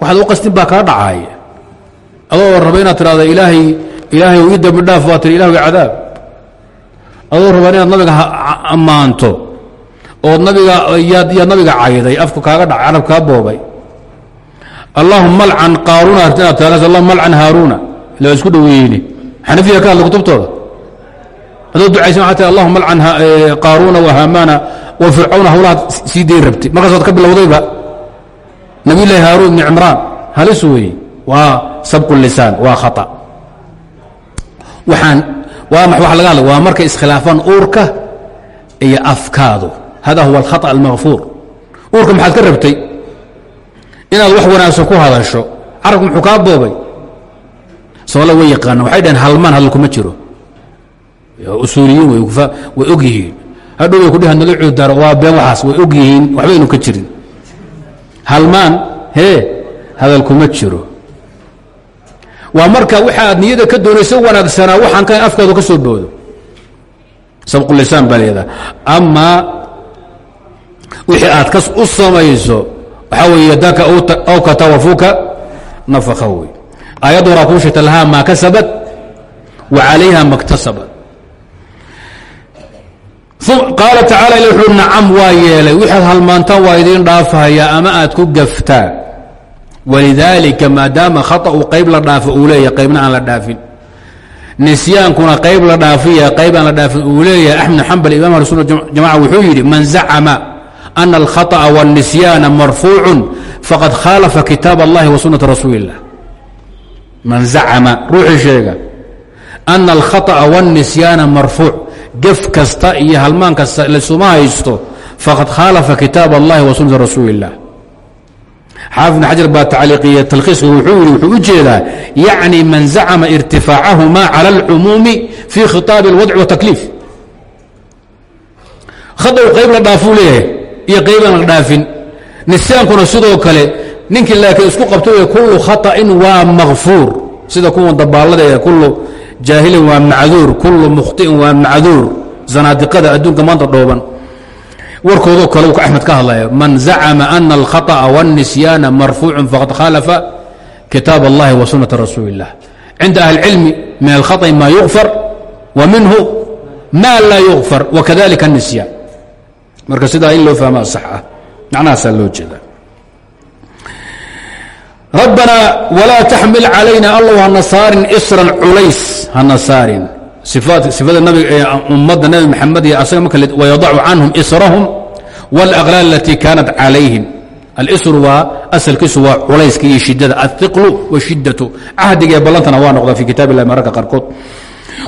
Speaker 2: Waxaad u qastin baa kaa dhacaaya adoo raba inaad tidhahda ilaahay ilaahay ii dembi dhaaf waa tiri ilahu cadaab. Adoo raba inaad nabiga ammaanto ood nabiga yaad nabiga cayday afku kaaga dhacay carab kaa boobay allahuma alcan qaaruna inaad taas allahuma alcan haaruuna ila isku dhoweyeyni xanafiya ka hadla kutubtooda adoo ducaysan waxaa tii allahuma alcan qaaruuna wa haamaana wa fircawna hawlahaad sii dayn rabtay. Markaasaad ka bilowdayba nabiy haaruun ibni cimraan halis weeye waa sabqu lisaan waa khata. Waxaan waa max waxa laga waa markay iskhilaafaan uurka iyo afkaadu. Hada huwa alkhata almakfuur uurka maxaad ka rabtay inaad wax wanaagsan ku hadasho. Carabku muxuu kaa boobay? Soomala way yaqaana waxay dhaheen halmaan hadal kuma jiro. Usuuliyiin way og yihiin. Hadhow way kudhihan naga cuudaro waa been waxaas way og yihiin waxbaynu ka jirin. Halmaan hee hadal kuma jiro. Waa marka waxaad niyada ka doonayso wanaagsanaa waxaan ka afkaadu ka soo boodo. Sabqulisaan baa leedaha amaa wixii aad u samayso waxaa weeye daka aw katawafuka nafaka wey aayadda horaa kuu sheegta lahaa kasabat wa calayha ma ktasabat qaala tacala ila wuxuu nacam waa yeelay. Wixaad halmaantaan waa idiin ama aad ku gaftaan? Walidaalika maadaama khaطأu qayb la dhaafo uu qaybna la dhaafin. Nisyaankuna qayb la dhaafiya qayb la dhaafin uu leeyahay. Axmed imam ahlusuna jamaca wuxuu yidhi man zacama ana alkhaطأa wالnisyaana marfuucu faqad khaalafa kitaab اllahi wa sunata rasuuli الlah man zacama ruuxii sheega ana alkhaطأa wالnisyaana marfuuc gef kasta iyo halmaan kasta lasuma haysto faqad khaalafa kitaab اllahi wa sunata rasuuli الlah xaafid bn xajar baa tacliiqiya talkhiiska wuxuu yidhi wuxuu u jeedaa yacni man zacama irtifaacahuma cala alcumuumi fi khitaabi اlwadci watakliif khadaw qayb la dhaafuu leeyahay iyo qaybaan la dhaafin nisyaankuna sidoo kale ninkii laakiin isku qabto wey kullu khaطa'in waa makfuur sida kuwan dabaallada ee kullu jaahilin waa macduur kullu mukhطi'in waa macduur zanaadiqada adduunka maanta dhooban warkoodoo kale uu axmed ka hadlaya man zacama ana alkhaطأa wالnisyaana marfuucu faqad khaalafa kitaab اllahi wa sunata rasuuli الlah cinda ahli اlcilmi min alkhaطأi ma yugfar wa minhu ma laa yugfar wakadalika الnisyaan marka sidaa in loo fahmaa sax ah macnahaasaa loo jeeda. Rabbanaa walaa taxmil calayna allow hana saarin isran culays hana saarin sifada nabiga ee ummadda nabi maxamed iyo asaga marka wayadacu canhum israhum wاlaqlaal alatii kaanat calayhim. Alisru waa asalkiisu waa culayska iyo shidada alhiqlu washidatu cahdiga ee ballantana waa noqdaa fi kitaab illahi mararka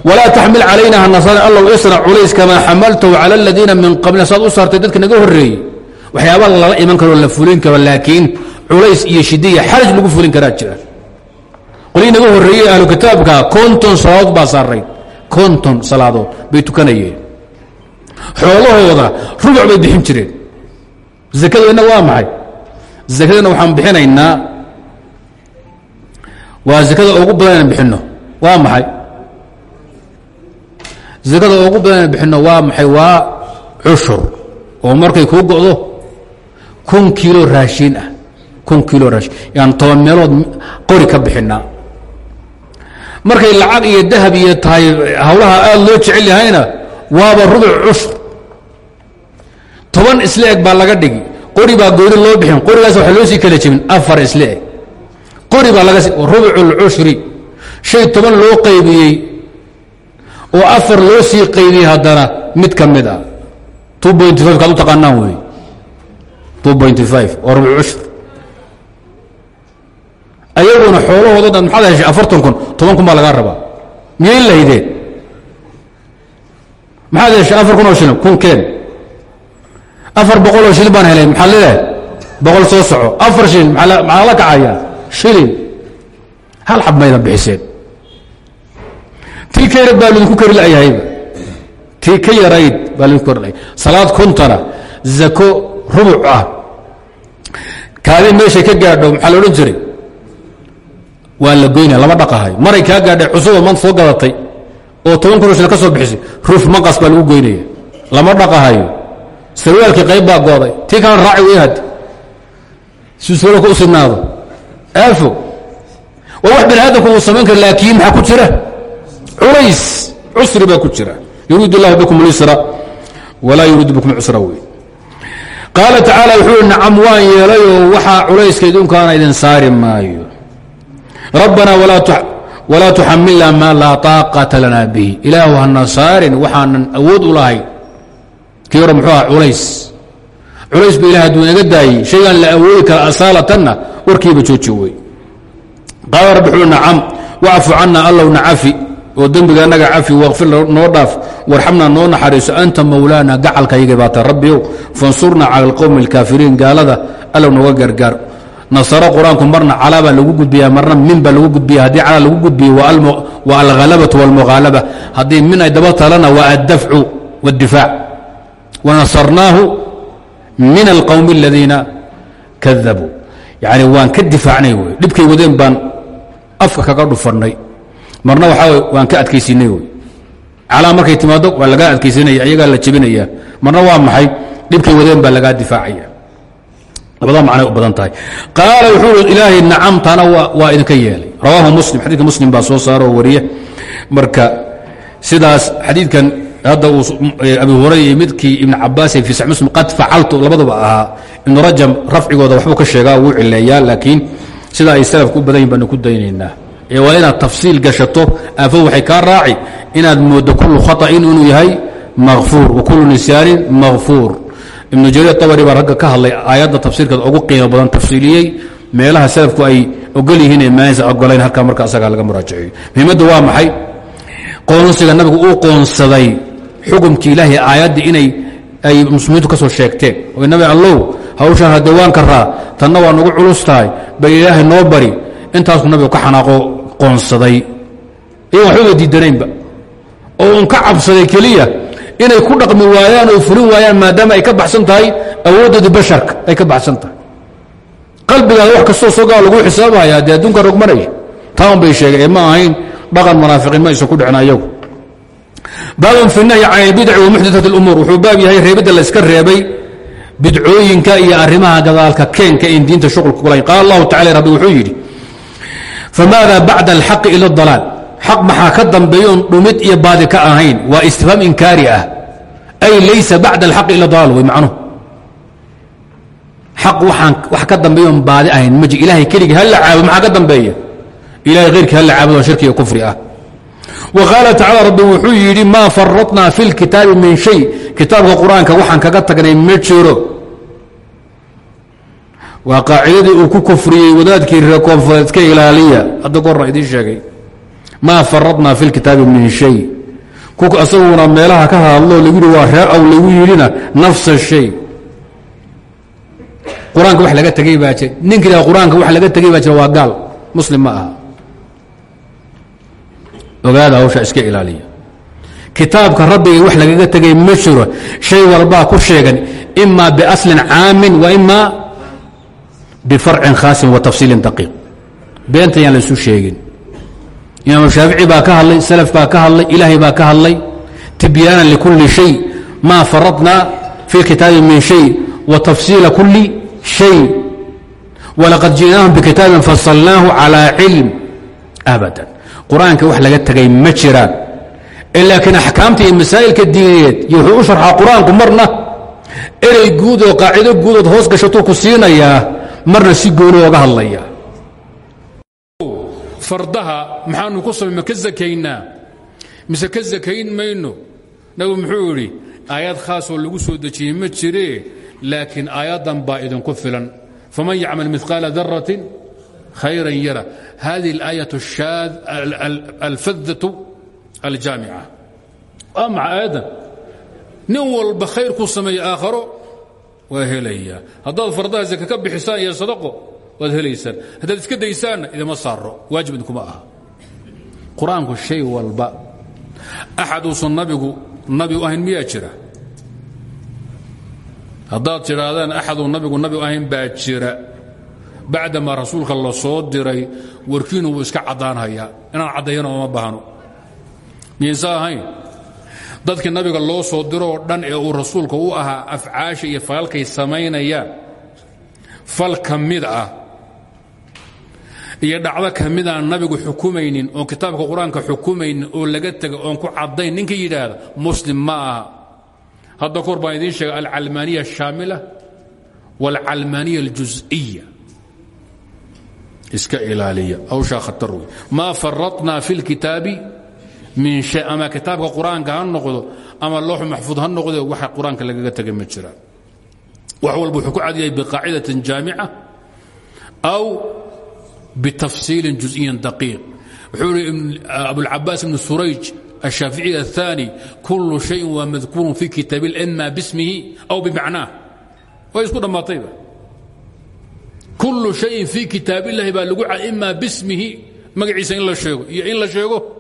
Speaker 2: walaa taxmil calayna hanasaarin allow isra culays kamaa xamaltahu cala aladiina min qablina saad u saartay dadka naga horreeyey waxyaaba lala iman karo la fulin karo laakiin culays iyo shidiya xaraj lagu fulin karaa jira qolii naga horreeyey ahlu kitaabka konton salaadood baa saaray konton salaadood bay tukanayeen xoolahooda rubuc bay bixin jireen zakadeenna waa maxay zakadeenna waxaan bixinaynaa waa zakada ugu badan inaan bixinno waa maxay zakada ugu badan inaan bixinno waa maxay? Waa cushur oo markay kuu go'do kun kiilo raashiin ah. Kun kiilo raashin. Yaan toban meelood qori ka bixinaa markay lacag iyo dahab iyo tahay hawlaha aada loo jecel yahayna waaba rubuc cushur toban isla eg baa laga dhigi. Qori baa gooni loo bixin. Qorigaas waxa loo sii kala jebin. Afar isla eg qori baa laga rubuc اlcushri shay toban loo qaybiyey oo afar loo sii qaybiyey haddana mid ka mid ah kaad u taqaanaan wey oo rubuc cushr ayaguna xoolahooda dhan maxaad heshay afartan kun toban kun baa lagaa rabaa? Miyay laydeen? Maxaad heshay afar kun oo shilin kun keen? Afar boqol oo shilin baan helay maxaa leedahay boqol soo soco. Afar shilin maxaa la kacaya shilin. Hal xab maydan bixiseen tii ka yarayd baa lidinku kari la'yahayba tii ka yarayd baa lidinku kari la'yahay salaad kuntana zako rubuc ah. Kaadi meeshay ka gaadho maxaa la odhan jiray? Waa la goynaya lama dhaqahayo maray kaa gaadhay cusuba maanta soo gadatay oo toban shilin ka soo bixisay ruuf maqas baa lagu goynaya. Lama dhaqahayo. Sarwaalkii qayb baa gooday. Tii kalena raaci wey had si sarwaalka u sinaado aafo waa wax bani aadamku uu samayn kara laakiin maxaa ku jira culays cusri baa ku jira yuriid اllahu bikum اlisra walaa yuriidu bikum cusra wey qaala tacaala wuxuu i nacam waan yeelayoo waxaa culayska idinkaana idin saari maayo rabbana walaa tuxamilna maa laa طaaqata lana bihi ilaahu hana saarin waxaanan awood u lahayn kii hore muxuu aha culays culays ba ilah hadduu inaga daayey shaygaan la awoodi kara asaalatanna warkiiba jooji wey qaala rabbi wuxuu nacam wacfu canna allow nacafi oo dembiga annaga cafi waqfir noo dhaaf warxamna noo naxariiso anta mowlaana gacalkayga baata rabbiyow fansurnaa cala alqowmi alkaafiriin gaalada allow nooga gargaar. Nasaro qur'aanku marna calaa baa lagu gudbiya marna min baa lagu gudbiya haddii calaa lagu gudbiyo waa alhalabatu walmughaalaba haddii min ay daba talana waa addafcu waاddifaac wanasarnaahu min alqowmi aladiina kadabuu yani waan ka difaacnay wey. Dhibkay wadeen baan afka kaga dhufannay marna waxaa waan ka adkaysinay calaa markay timaado waa lagaa adkaysanaya ayagaa la jebinaya. Marna waa maxay? Dhibkay wadeen baa lagaa difaacaya. Labada macnay u badan tahay. Qaala wuxuu ilaahay nacamtana waa idinka yeelay. Rawaahu muslim xadidka muslim baa soo saaro oo wariye. Marka sidaas xadiidkan hadda uu abi hurayra iyo midkii ibn cabaas fi sax muslim qad facaltu labaduba ahaa. Ibnu rajab rafcigooda waxbuu ka sheegaa wuu cileeyaa laakiin sida ay salafku u badan yihiin baanu ku daynaynaa waa inaad tafsiil gashato aafadu waxay kaa raaci inaad mooddo kullu khaطa'in inuu yahay makfuur wa kullu nisyaanin makfuur ibnu jariir abari baa ragga ka hadlay aayadda tafsiirkeeda ugu qiimo badan tafsiiliyey meelaha salafku ay ogol yihiin ee maansa ogolayn halkaa marka asagaa laga muraajaceeyo muhiimadda waa maxay? Qoonsiga nabigu uu qoonsaday xukumkii ilaahay aayaddii inay ay muslimiintu ka soo sheegteen. Oo nabi allow hawshaan haddee waan karaa tanna waa nagu culus tahay bal ilaahay noo bari intaasuu nabigu ka xanaaqo qoonsaday iyagon waxbaba diidanaynba. Oo un ka cabsaday keliya inay ku dhaqmi waayaan oo fulin waayaan maadaama ay ka baxsan tahay awooddoodii basharka ay ka baxsan tahay. Qalbigaada wax kastoo sogaa laguu xisaabahaya dee adduunka rogmanaya taan bay sheegeen ee ma ahayn dhaqan munaafiqiin ma aysan ku dhicin ayagu baabun fi nahyi can ilbidci wa muxdaat اlumuur wuxuu baab yahay reebidda la iska reebay bidcooyinka iyo arrimaha gadaalka keenka in diinta shuqulka kulayn qaala allahu tacala rabbi wuxuu yidhi famaada bacda alxaqi ila اdalaal xaq maxaa ka dambeeyoon dhumid iyo baadi ka ahayn waa istifhaam inkaari ah ay laysa bacda alxaqi ila dalaal way macnuhu xaq waxaan wax ka dambeeyoon baadi ahayn ma jir ilahay keligii ha la caabudo maxaa ka dambeeya ilahay khayrkii ha la caabudo shirki iyo kufri ah wa qaala tacala rabbi wuxuu yidhi maa faratnaa fi lkitaabi min shay kitaabka qur'aanka waxaan kaga tagnay ma jiro waa qaacidadii uu ku kufriyey wadaadkii reer koonfureed ilaaliya. Hadda gorna idiin sheegay. Maa faradnaa fi lkitaabi min shay. Kuka asaguna meelaha ka hadlo lagu yidhi waa ree aw lagu yidhina nafsa shay. Qur'aanka wax laga tegey baa jira. Ninka ihaha qur'aanka wax laga tegey baa jira waa gaal. Muslim ma aha. Ogaada hawsha iska ilaaliya. Kitaabka rabbiga wax lagaga tegay ma jiro. Shay walbaa ku sheegan ima biaslin caamin wa ima bifarcin khaasin wa tafsiilin daqiiq beenta yaan laysu sheegin imaam shaafici baa ka hadlay salaf baa ka hadlay ilaahay baa ka hadlay tibyaanan likulli shay maa faradnaa fi kitaabi min shay wa tafsiila kulli shay walaqad ji'naahum bikitaabin fasalnaahu calaa cilm abadan qur'aanka wax laga tegay ma jiraan laakiin axkaamta iyo masaa'ilka diineed iyo wuxuu u sharxaa qur'aanku marna erey guud oo qaacido guudood hoos gashatuu ku siinayaa marna si gooni ooga hadlaya.
Speaker 1: Fardaha maxaanu ku samay ma ka zakaynaa? Mise ka zakayn mayno? Nabigu muxuu idhi aayad khaasoo lagu soo dejiyey ma jiree laakiin aayaddan baa idinku filan. Faman yacmal midqaala daratin khayran yara. Hadihi اlaayaة alfadatu aljaamica. Waa maca aayaddan nin walba khayr ku sameeya aakharo waa helayaa haddaad fardaha zaka ka bixisaan iyo sadaqo waad helaysaan haddaad iska daysaanna idima saaro waajib idinkuma aha. Qur'aanku shay walba. Axaduusan nabigu nabi u ahayn miyaa jira? Haddaad tidhaahdaan axaduu nabigu nabi u ahayn baa jira. Bacdamaa rasuulka la soo diray warkiinu wuu iska caddaanhayaa. Inaan caddaeyana ooma baahno miyaysa ahayn dadkii nabiga loo soo diroo dhan ee uu rasuulka u ahaa afcaasha iyo falalkay samaynayaan. Fal ka mid ah. Iyo dhacdo ka mid aan nabigu xukumaynin oon kitaabka qur'aanka oo laga tega oon ku caddayn ninka yidhaahda muslim ma aha. Hadda kahor baan idiin sheegay alcalmaaniya ashaamila waalcalmaaniya aljus'iya iska ilaaliya. Hawshaa khatar wey maa faratnaa fi lkitaabi min shay ama kitaabka qur-aanka ha noqdo ama loox maxfuud ha noqde waxa qur-aanka lagaga tegay ma jiraan wax walba wuxuu ku cadyahay biqaacidatin jaamica aw bitafsiilin juز'iyin daqiiq wuxuu ihi abulcabaas ibn surayj الشhaaficiي الثاني kul شhaيء waa madkuur في kitaaب إma bsmihi أو bmacnaah way isku dhammaatayba kul شhaيءin fii kitaab الlahi baa lagu ima bsmihi magaciisa in la sheego iyo in la sheego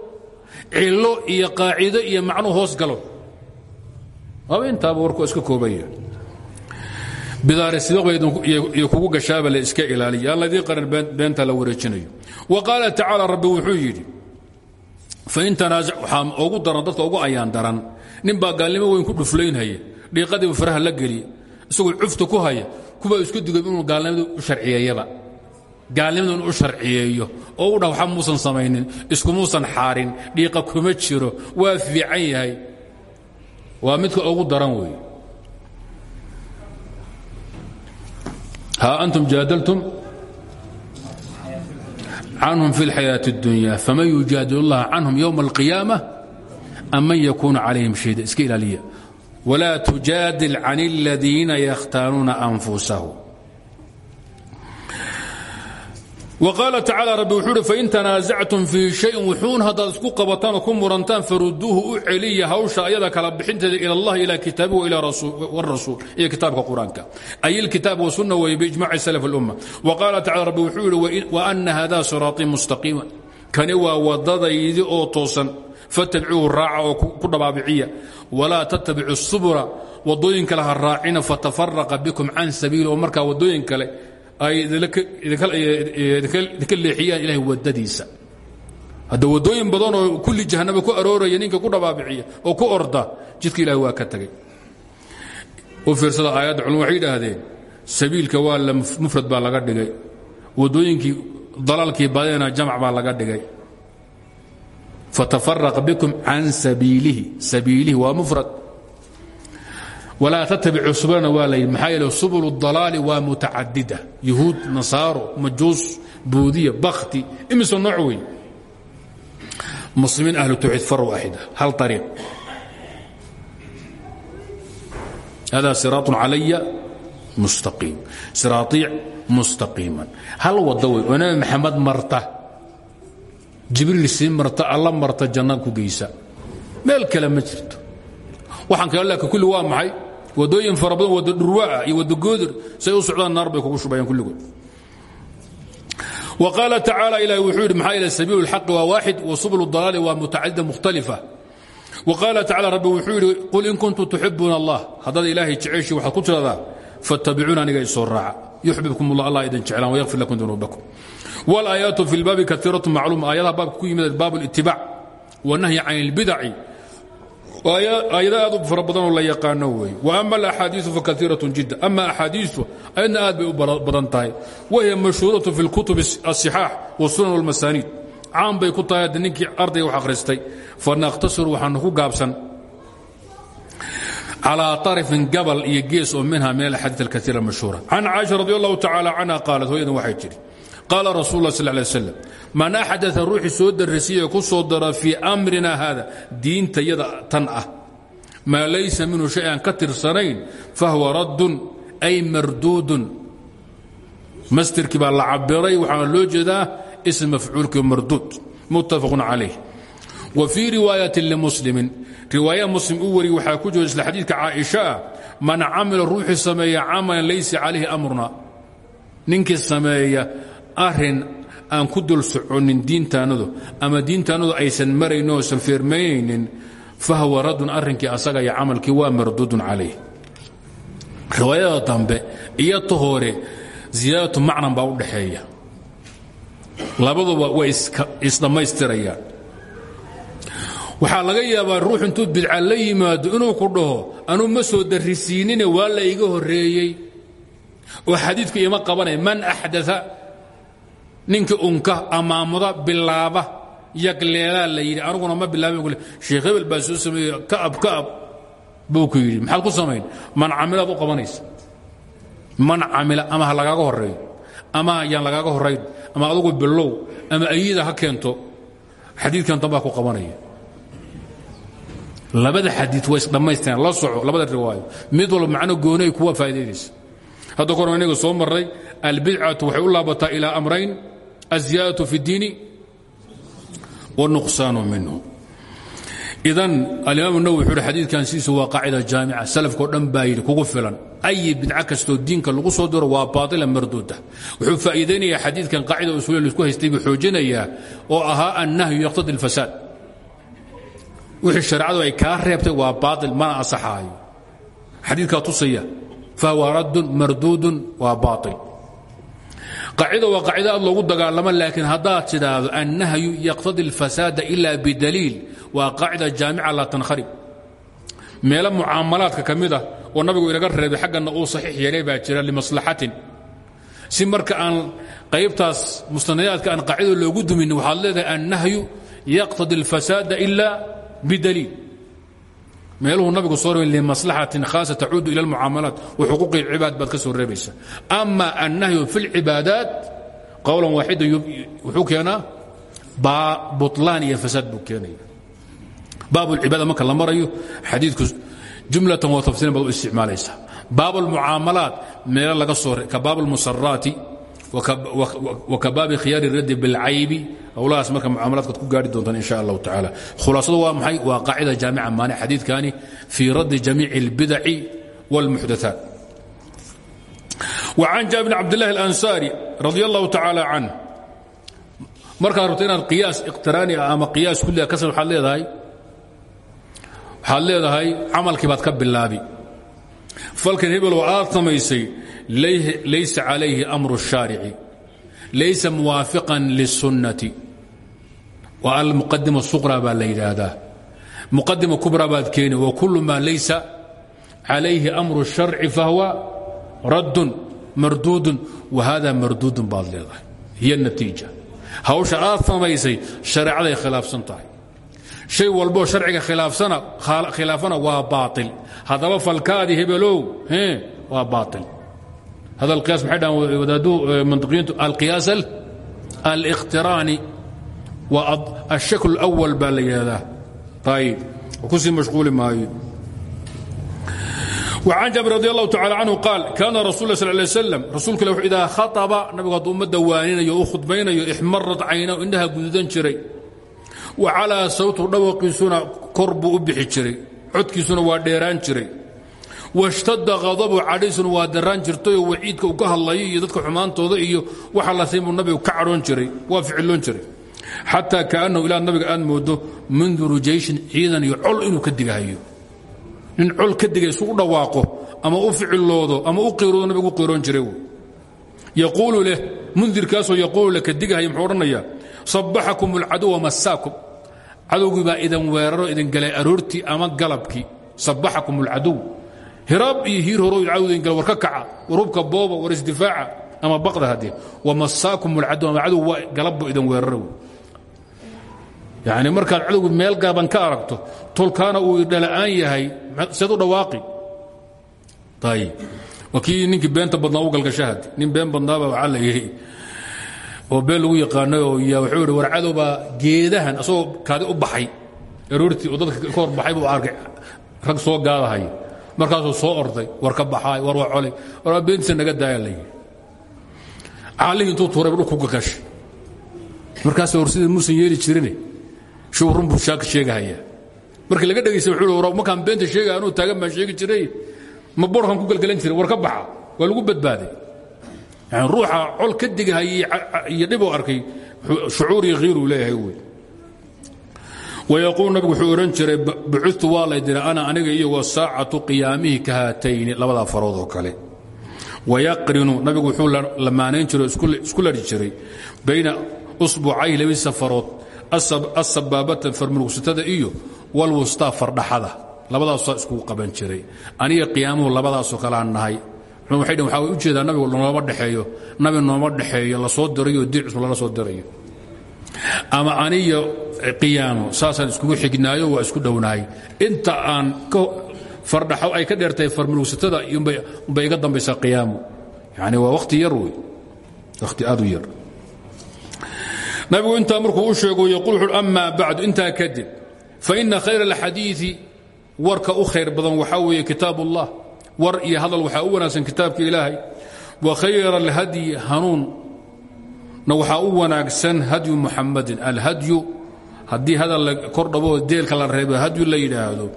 Speaker 1: cilo iyo qaacido iyo macnu hoos galo. Waaba intaaba warku iska koobaya bidaare sidaqbaiyo kugu gashaaba la iska ilaaliya aan laydii qaran beenta la wareejinayo. Wa qaala rabbi wuxuu yidhi fain tanaasac waxaa ugu daran dadka ugu ayaan daran. Nin baa gaalnimo weyn ku dhuflaynhaya dhiiqadiiba faraha la geliya isagoo cufta ku haya kuwa isku digay inuu gaalnimada u sharciyeeyaba gaalnimada inuu u sharciyeeyo oo u dhah waxba muusan samaynin iskumuusan xaarin dhiiqa kuma jiro waa fiican yahay waa midka ugu daran wey ها أنتم جادلتم عنهم في الحياة الدنيا فمن يجادل الله عنهم يوم القيامة أم من يكون عليهم شهيدا اسك إلالية ولا تجادل عن الذين يختارون qaala tacaala rabbi wuxuu uhi fain tanaasactum fii shayin wuxuun haddaad isku qabataan oo ku murantaan faruduuhu u celiya hawsha ayada kala bixinteeda ila allahi ilaa kitaabi rasuul iyo kitaabka qur'aanka ay ilkitaab wasunna wey biijmaci salaf اlumma waqaala tacala rabbi wuxuu yihi waana hada siraaطii mustaqiima kani waa wadadaydi oo toosan fattabicuuhu raaca oo ku dhabaabiciya walaa tattabicu subura wadooyin kale ha raacina fatafaraqa bikum can sabiili oo markaa wadooyin kale ay idinka leexiyaan ilahay wadadiisa hadda wadooyin badan oo kulli jahanaba ku arooraya ninka ku dhabaabiciya oo ku orda jidka ilahay waa ka tagay. U fiirsada aayadda culum waxay yidhaahdeen sabiilka waa la mufrad baa laga dhigay. Wadooyinkii dalaalkii badeena jamac baa laga dhigay. Fatafaraqa bikum can sabiilihi sabiilihi waa mufrad walaa tattabicu subulana waa layidhi maxaa yeele subul dalaali waa mutacadida. Yuhuud nasaaro majuus buudiya bakti imise nooc wey muslimiin ahlu tawxiid far waaxida hal ariiq hada siraaطun calaya mustaqiim. Siraaطiic mustaqiiman. Hal wado wey oo nabi maxamed marta. Jibriil sii marta alla marta jannaad ku geysa. Meel kale ma jirto. Waxaan kale laakiin kulli waa maxay wadooyin fara badan wada dhurwaa iyo wada goodir say u socdaan naar bay kugu shubayaan kulligood wa qaala tacaala ilahi wuxuu yidhi maxaa yeele sabiilu اlxaqi waa waaxid wa subul dalaali waa mutacadida mukhtalifa وqاaل تaعالى rabbi wuxuu yidhi qul in kuntum تuxibuuna الlah haddaad ilaahay jeceshii waxaad ku tiradaa faاtabicuuna aniga isoo raaca yuxbibkum اllah allah idin jeclaan وyغfir lakum dunuubakum واlآيaaت في اlbaabi kaثيiraة macluuma aayadaha baabka ku yimid baab اlاtibac والnahyi can اlbidaci aayada aad u fara badanoo la yaqaano weeye وأma الأxaadiiثu fakaiiraة jida ama أxaadiiثu ayadna aad bay u badan tahay wahiy mashhuuraة fi اlkutub الصixaax والsunan والmasaaniid caan bay ku tahay hadda ninkii ardayga wax akhristay fanakhtasiru waxaanu ku gaabsan calىa طarفin gabal iyo gees oo minha min alxadiiث اlkaiir اmashhuura can caaisha radi allahu tacalى canha qaalat hooyadan waxay tidhi qaala rasul اlah sl lay slam man axdaa ruuxii soo darrasiye ku soo dara fii amrina haada diinta yada tan ah maa laysa minhu shay aan ka tirsanayn fahuwa raddun ay marduudun. Mastirkii baa la cabiray waxaana loo jeedaa ism mafcuulkii marduud muttafaqun calayh. Wa fii riwaayatin limuslimin riwaaya muslim u wari waxaa ku jira isla xadiidka caaisha ah man camila ruuxii sameeya camalan laysa calayhi amruna. Ninkii sameeya arrin aan ku dul soconin diintaannadu ama diintaannadu aysan maraynin oosan feermaynaynin fahwa raddun arrinkii asaga iyo camalkii waa marduudun calayh. Riwaayada dambe iyo ta hore ziyaadatu macnan u dhaxeeya. Labaduba way isdhammaystirayaan. Waxaa laga yaabaa ruux intuu bidca la inuu ku dhaho anuu ma soo darrisiinine waa la iga horreeyey. Oo xadiidku ima qabanaya man axdaa ninkii unka amaamuda bilaaba yagleelaa la yidhi. Aniguna ma bilaabin sheekh hebel baa soo sameeyey kaab kaab buu ku yidhi. Maxaad ku samayn? Man camilaad u qabanaysa. Man camila ama ha lagaaga horreeyo ama yaan lagaaga horrayn ama adugu bilow. Ama ayida ha keento. Xadiidkan dambaa ku qabanaya. Labada xadii way isdhammaystiraan la soco labada riwaayo. Mid walba macno goonay kuwa faa'idaynaysa hadda kor inaga soo marray albidcatu waxay u laabataa ilaa amrayn الزiyaadaة في الdiin والنqصaan minhu idan alimaam الnawwi wuxuu hi xadiidkan sidiisu waa qaacida jaamica salafkao dhan baa yidhi kugu filan ay bidco kastoo diinka lagu soo diro waa baatila marduuda wuxuu faa'iidaynayaa xadiidkan qaacida usuuliya laisku haystay buu xoojinayaa oo ahaa annahyu yaqtadi الfasaad wixii shareecadu ay kaa reebtay waa baail mana asaxaayo xadiidkaa tusaya fahuwa raddun marduudun waa baail qaacida waa qaacida aad loogu dagaalamo laakiin haddaad tidhaahdo annahyu yaqtadi اlfasaada ila bidaliil waa qaacida jaamica laa tankharib meelo mucaamalaadka ka mid ah oo nabigu inaga reebay xaggana uu saxiix yeelay baa jira limaslaxatin. Si marka aan qaybtaas mustanayaadka aan qaacida loogu dumin waxaad leedahay annahyu yaqtadi اlfasaada ila bidaliil meeluu nabigu soo reebay limaslaxatin khaasa tacuudu ila almucaamalaat. Wa xuquuqi lcibaad baad ka soo reebaysaa ama annahyu fi lcibaadaat qowlan waaxidan wuxuu keenaa butlaan iyo fasaad buu keenaya. Baab lcibaada marka la marayo xadiidku jumlatan wa tafsiiran baad u isticmaalaysaa. Baab almucaamalaat meelo laga soo ka baab almusaraati wa ka baabi khiyaari raddi bilcaybi howlahaas marka mucaamalaadkaad ku gaari doontaan in sha allahu tacaala khulaasadu waa maxay waa qaacida jaamica maani xadiidkani fii raddi jamiici اlbidaci wاlmuxdathaat وcan jaabir bn cabdillahi اlansaari radi allahu tacaala canh markaad rabto inaad qiyaas iqtiraani ah ama qiyaas kulliga ka sam waxaad leedahay waxaad leedahay camalkii baad ka bilaabi falkan hebeloo aad samaysay laysa calayhi amru الshaarici laysa muwaafiqan liلsunnati waa almuqadima suqra baa la yidhaahdaa. Muqadima kubra baad keeni wakulu ma laysa calayhi amru الsharci fahuwa raddun marduudun wahada marduudun baad leedahay. Hiy natiija. Hawsha aad samaysay shareecaday khilaafsan tahay. Shay walboo sharciga khilaafana waa baail haddaba falkaadii hebelow waa baail hada alqiyaas maxay dhahan wadaaduu mantiqiyiintu alqiyaas aliqhtiraani waa ashakl اwal baa la yidhahdaa ayb ku sii mashquuli maayo. An jabir radi allahu tacala canhu qaal kaana rasul sal lay slam rasuulka il idaa khaaba nabigu hadduu ummadda waaninayo u khudbaynayo ixmarad cayna indhaha gududan jiray. Wa calaa sawtu dhawaqiisuna kor buu u bixi jiray. Codkiisuna waa dheeraan jiray. Washtada hadabu cadhaysuna waa daraan jirtayoo waciidka uu ka hadlayo iyo dadka xumaantooda iyo waxa la siin buu nabigu ka cadhoon jiray waa ficiloon jiray xataa kaanahu ilaa nabiga aad moodo munduru jeyshin ciidan iyo col inuu ka digahayo. Nin col ka digay u dhawaaqo ama u ficiloodo ama u qiiroodo nabigu u qiiroon jiray yaquulu leh mundirkaasoo yaquulu leh ka digahay muxuu odhanayaa sabbaxakum alcaduwa masaakum cadowgii baa idin weeraro idin galay aroortii ama galabkii. Sabbaxakum alcaduw. Hiraab iyo hiir horo cadow idin gala kaca war hubka booba war isdifaaca ama baqda haddee wamasaakum alcaduw ama cadow waa galabbu idin weeraro yacni markaad cadowgu meel gaaban ka aragto tolkaana uu dhala'aan yahay seed u dhawaaqi. Waa kii ninkii beenta badnaa u galgashahad nin been badnaaba waxaa la yidhi oo been lagu yaqaanay oo ya wuxuu yidhi war cadow baa geedahan asagoo kaadi u baxay. Aroortii oo dadka ka hor baxay buu arkay rag soo gaadahay markaasuu soo orday war ka baxaay war waa colay war beentiisa naga daaya la yidhi. Caalihii intuu tuuray dhulku gagashay markaas hor sidii muusan yeeli jirine shuu run buu shaaka sheegahayaa markii laga dhegaysta wuxuu war markaan beenta sheegaya anuu taagan baan sheegi jiray. Ma boorkan ku galgalan jiray war ka baxa waa lagu badbaaday. Yani ruuxa col ka digahayay iyo dhibuu arkay shucuur iyo khiiruu leeyahay wey wayaquul nabigu wuxuu odhan jiray bucutu waa lay diray ana aniga iyo wasaacatu qiyaamihi ka haatayni labadaa farood oo kale. Wayaqrinu nabigu wuxuu lamaanayn jiray isku ladhi jiray bayna usbucayhi labadiisa farood asabaabata farmurugsatada iyo walwustaa fardhaxada. Labadaasaa iskugu qaban jiray. Aniga qiyaamuhu labadaasoo kaleaan nahay. Waxay dhn waxaa u jeedaa nabigu nooma dhexeeyo nabi nooma dhexeeyo la soo dirayo diin cusub soo dirayo. Ama aniyo qiyaamo saasaan iskugu xignaayo waa isku dhownahay. Inta aan fardhaxo ay ka dheertahay farmurugsatada umbay iga dambaysaa qiyaamo yani waa wakhti yar wey. Aad yar nabigu intaa markuu u sheego yaquul wuxu ama bacdu intaa kadib faina khayr alxadiidi warka u khayr badan waxaa weeye kitaab war iyo hadal waxaa u wanaagsan kitaabka ilaahay. Wa khayra alhadyi hanuunna waxaa u wanaagsan hadyu muxamadin alhadyu haddii hadal kor dhabo deelka la reebo hadyu la yidhaahdo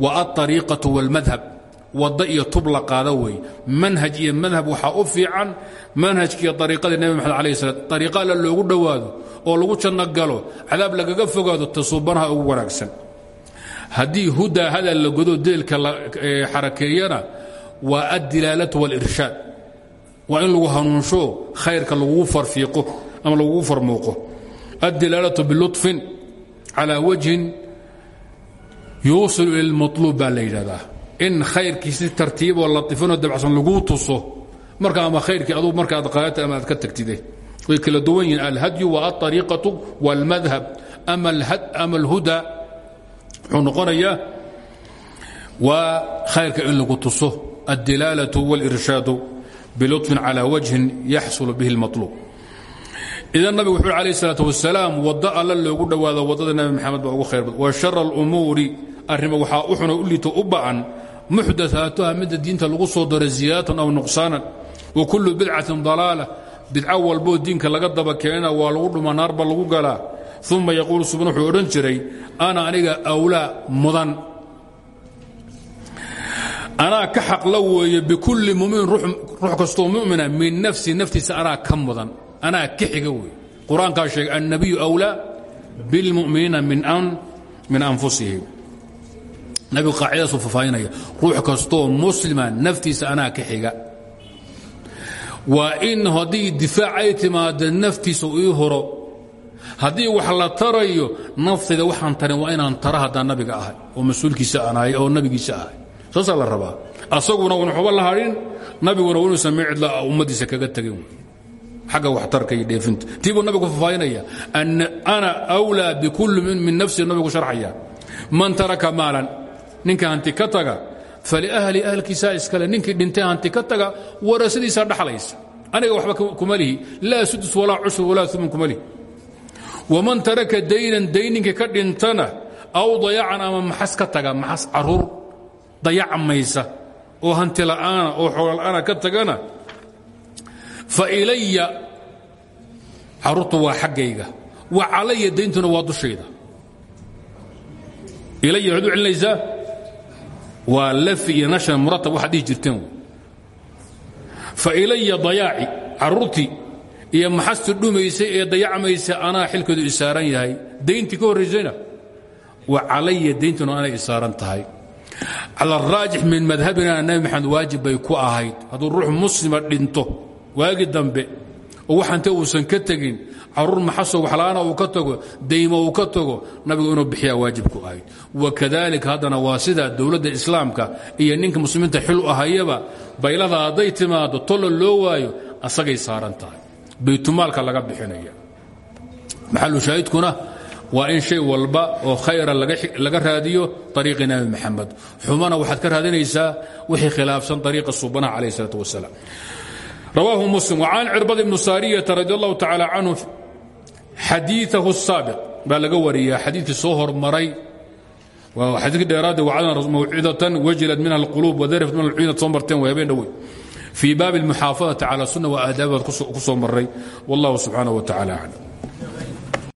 Speaker 1: wa alariiqatu wاlmadhab wadda iyo tub la qaada wey manhaj iyo madhab waxaa u fiican manhajkiiyo ariiqadii nebi maxamed alayh salam ariiqa alla oo lagu janno galo cadaab lagaga fogaado tasuubanaha ugu wanaagsan. Haddii hudaa hadal la godo deelka xarakeeyana waa addilaalatu walirshaad. Waa in lagu hanuunsho khayrka lagugu fariiqo ama lagugu farmuuqo. Addilaalatu bilutfin calaa wajhin yuusilu ila lmaluub baa la yidhahdaa in khayrkii si tartiiboo laifinoo dabacsan laguu tuso marka ama khayrkii adugu marka aad qaadata ama aad ka tagtide way kala duwan yihiin alhadyu wa alariiqatu wاlmadhab ama alhuda wuxuu noqonayaa waa khayrka in lagu tuso addilaalatu wاlirshaadu biluطfin calى wajhin yaxsulu bihi اlmaطluub idan nabigu wuxuu alayh الsalaaة wasalaam waddo alla loogu dhowaado waddada nebi maxamed baa ugu khayr bad wa shara اlumuuri arrimo waxaa u xuna u liito u ba'an muxdathaatuha midda diinta lagu soo daro ziyaadatan aw nuqsaanan wa kullu bidcatin dalaala bidco walboo diinka laga daba keenana waa lagu dhuma naarba lagu galaa uma yaquulu subn wuxuu odhan jiray ana aniga awlaa mudan anaa ka xaqla weeye bikulli muminin ruux kastoo mumina min nafsi naftiisa anaa ka mudan anaa ka xiga weeye qur'aankaa sheegay annabiyu awlaa bilmuminiina min anfusihim nabigu qaacidaasu fafaahinaya ruux kastoo muslima naftiisa anaa ka xiga waa in haddii difaac ay timaado naftiisa ii horo. Haddii wax la tarayo naftayda waxaan tarin waa inaan tara haddaan nabiga ahay oo mas'uulkiisa oo nabigiisa ahay. Saasaa la rabaa. Asaguna una waxba la hadhin nabiguna inuusan micdla ummaddiisa kaga tegin. Xagga waxtarka iyo dheefinta. Tii buu nabigu fafaahinaya ana wlaa bikulli min nafsi nabigu sharxaya man taraka maalan ninka hanti taga faliahli ahlkiisaa iskale ninkii dhintay hanti ka taga warasadiisaa dhaxlaysa. Aniga waxba kuma lihi. Laa sudus walaa cushur walaa umun kuma lihi. Waman taraka daynan dayninkii ka dhintana aw dayacan ama maxas ka taga maxas carruur dayacmaysa oo hanti la'aana oo xoolola'aana ka tagana fa ilaya caruurtu waa xaggayga. Wa calaya dayntuna waa dushayda ilaya waxaad u celinaysaa waa lafi iyo nashar muratab waxaad dhihi jirteen fa ilaya dayaaci carruurtii iyo maxasti dhumaysay ee dayacmaysa anaa xilkeedu isaaran yahay. Dayntii ka horraysayna wa calaya dayntuna anay isaaran tahay. Cala araajix min madhabina nabi maxamed waajib bay ku ahayd. Hadduu ruux muslima dhinto waagi dambe oo waxante uusan ka tegin carruur maxaso waxla'aana uu ka tago daymo uu ka tago nabigu inuu bixiyaa waajib ku ahayd. Wakadalika haddana waa sidaa dowladda islaamka iyo ninka muslimiinta xil ahayaba baylada hadday timaado tolo loo waayo asagay saaran tahay. Baytumaalka laga bixinaya. Maxalu shaahidkuna waa in shay walba oo khayra laga raadiyo ariiqi nabi maxamed xumana waxaad ka raadinaysaa wixii khilaafsan ariiqa subanaha calayh isalaat wasalaam. Rawaahu muslim. وcan cirbad ibnu saariyata radi allahu tacaala canhu xadiiahu saabiq baa laga wariya xadiikii soo hormaray xadiikii dheeraada wacadamawcidatan wajilad minha alquluub wadarifat min alcuyunad soo marteen way habeen dhowey fii baabi almuxaafadati cala wa aadaabi baad ku wallahu subxaanaه wa tacala aclam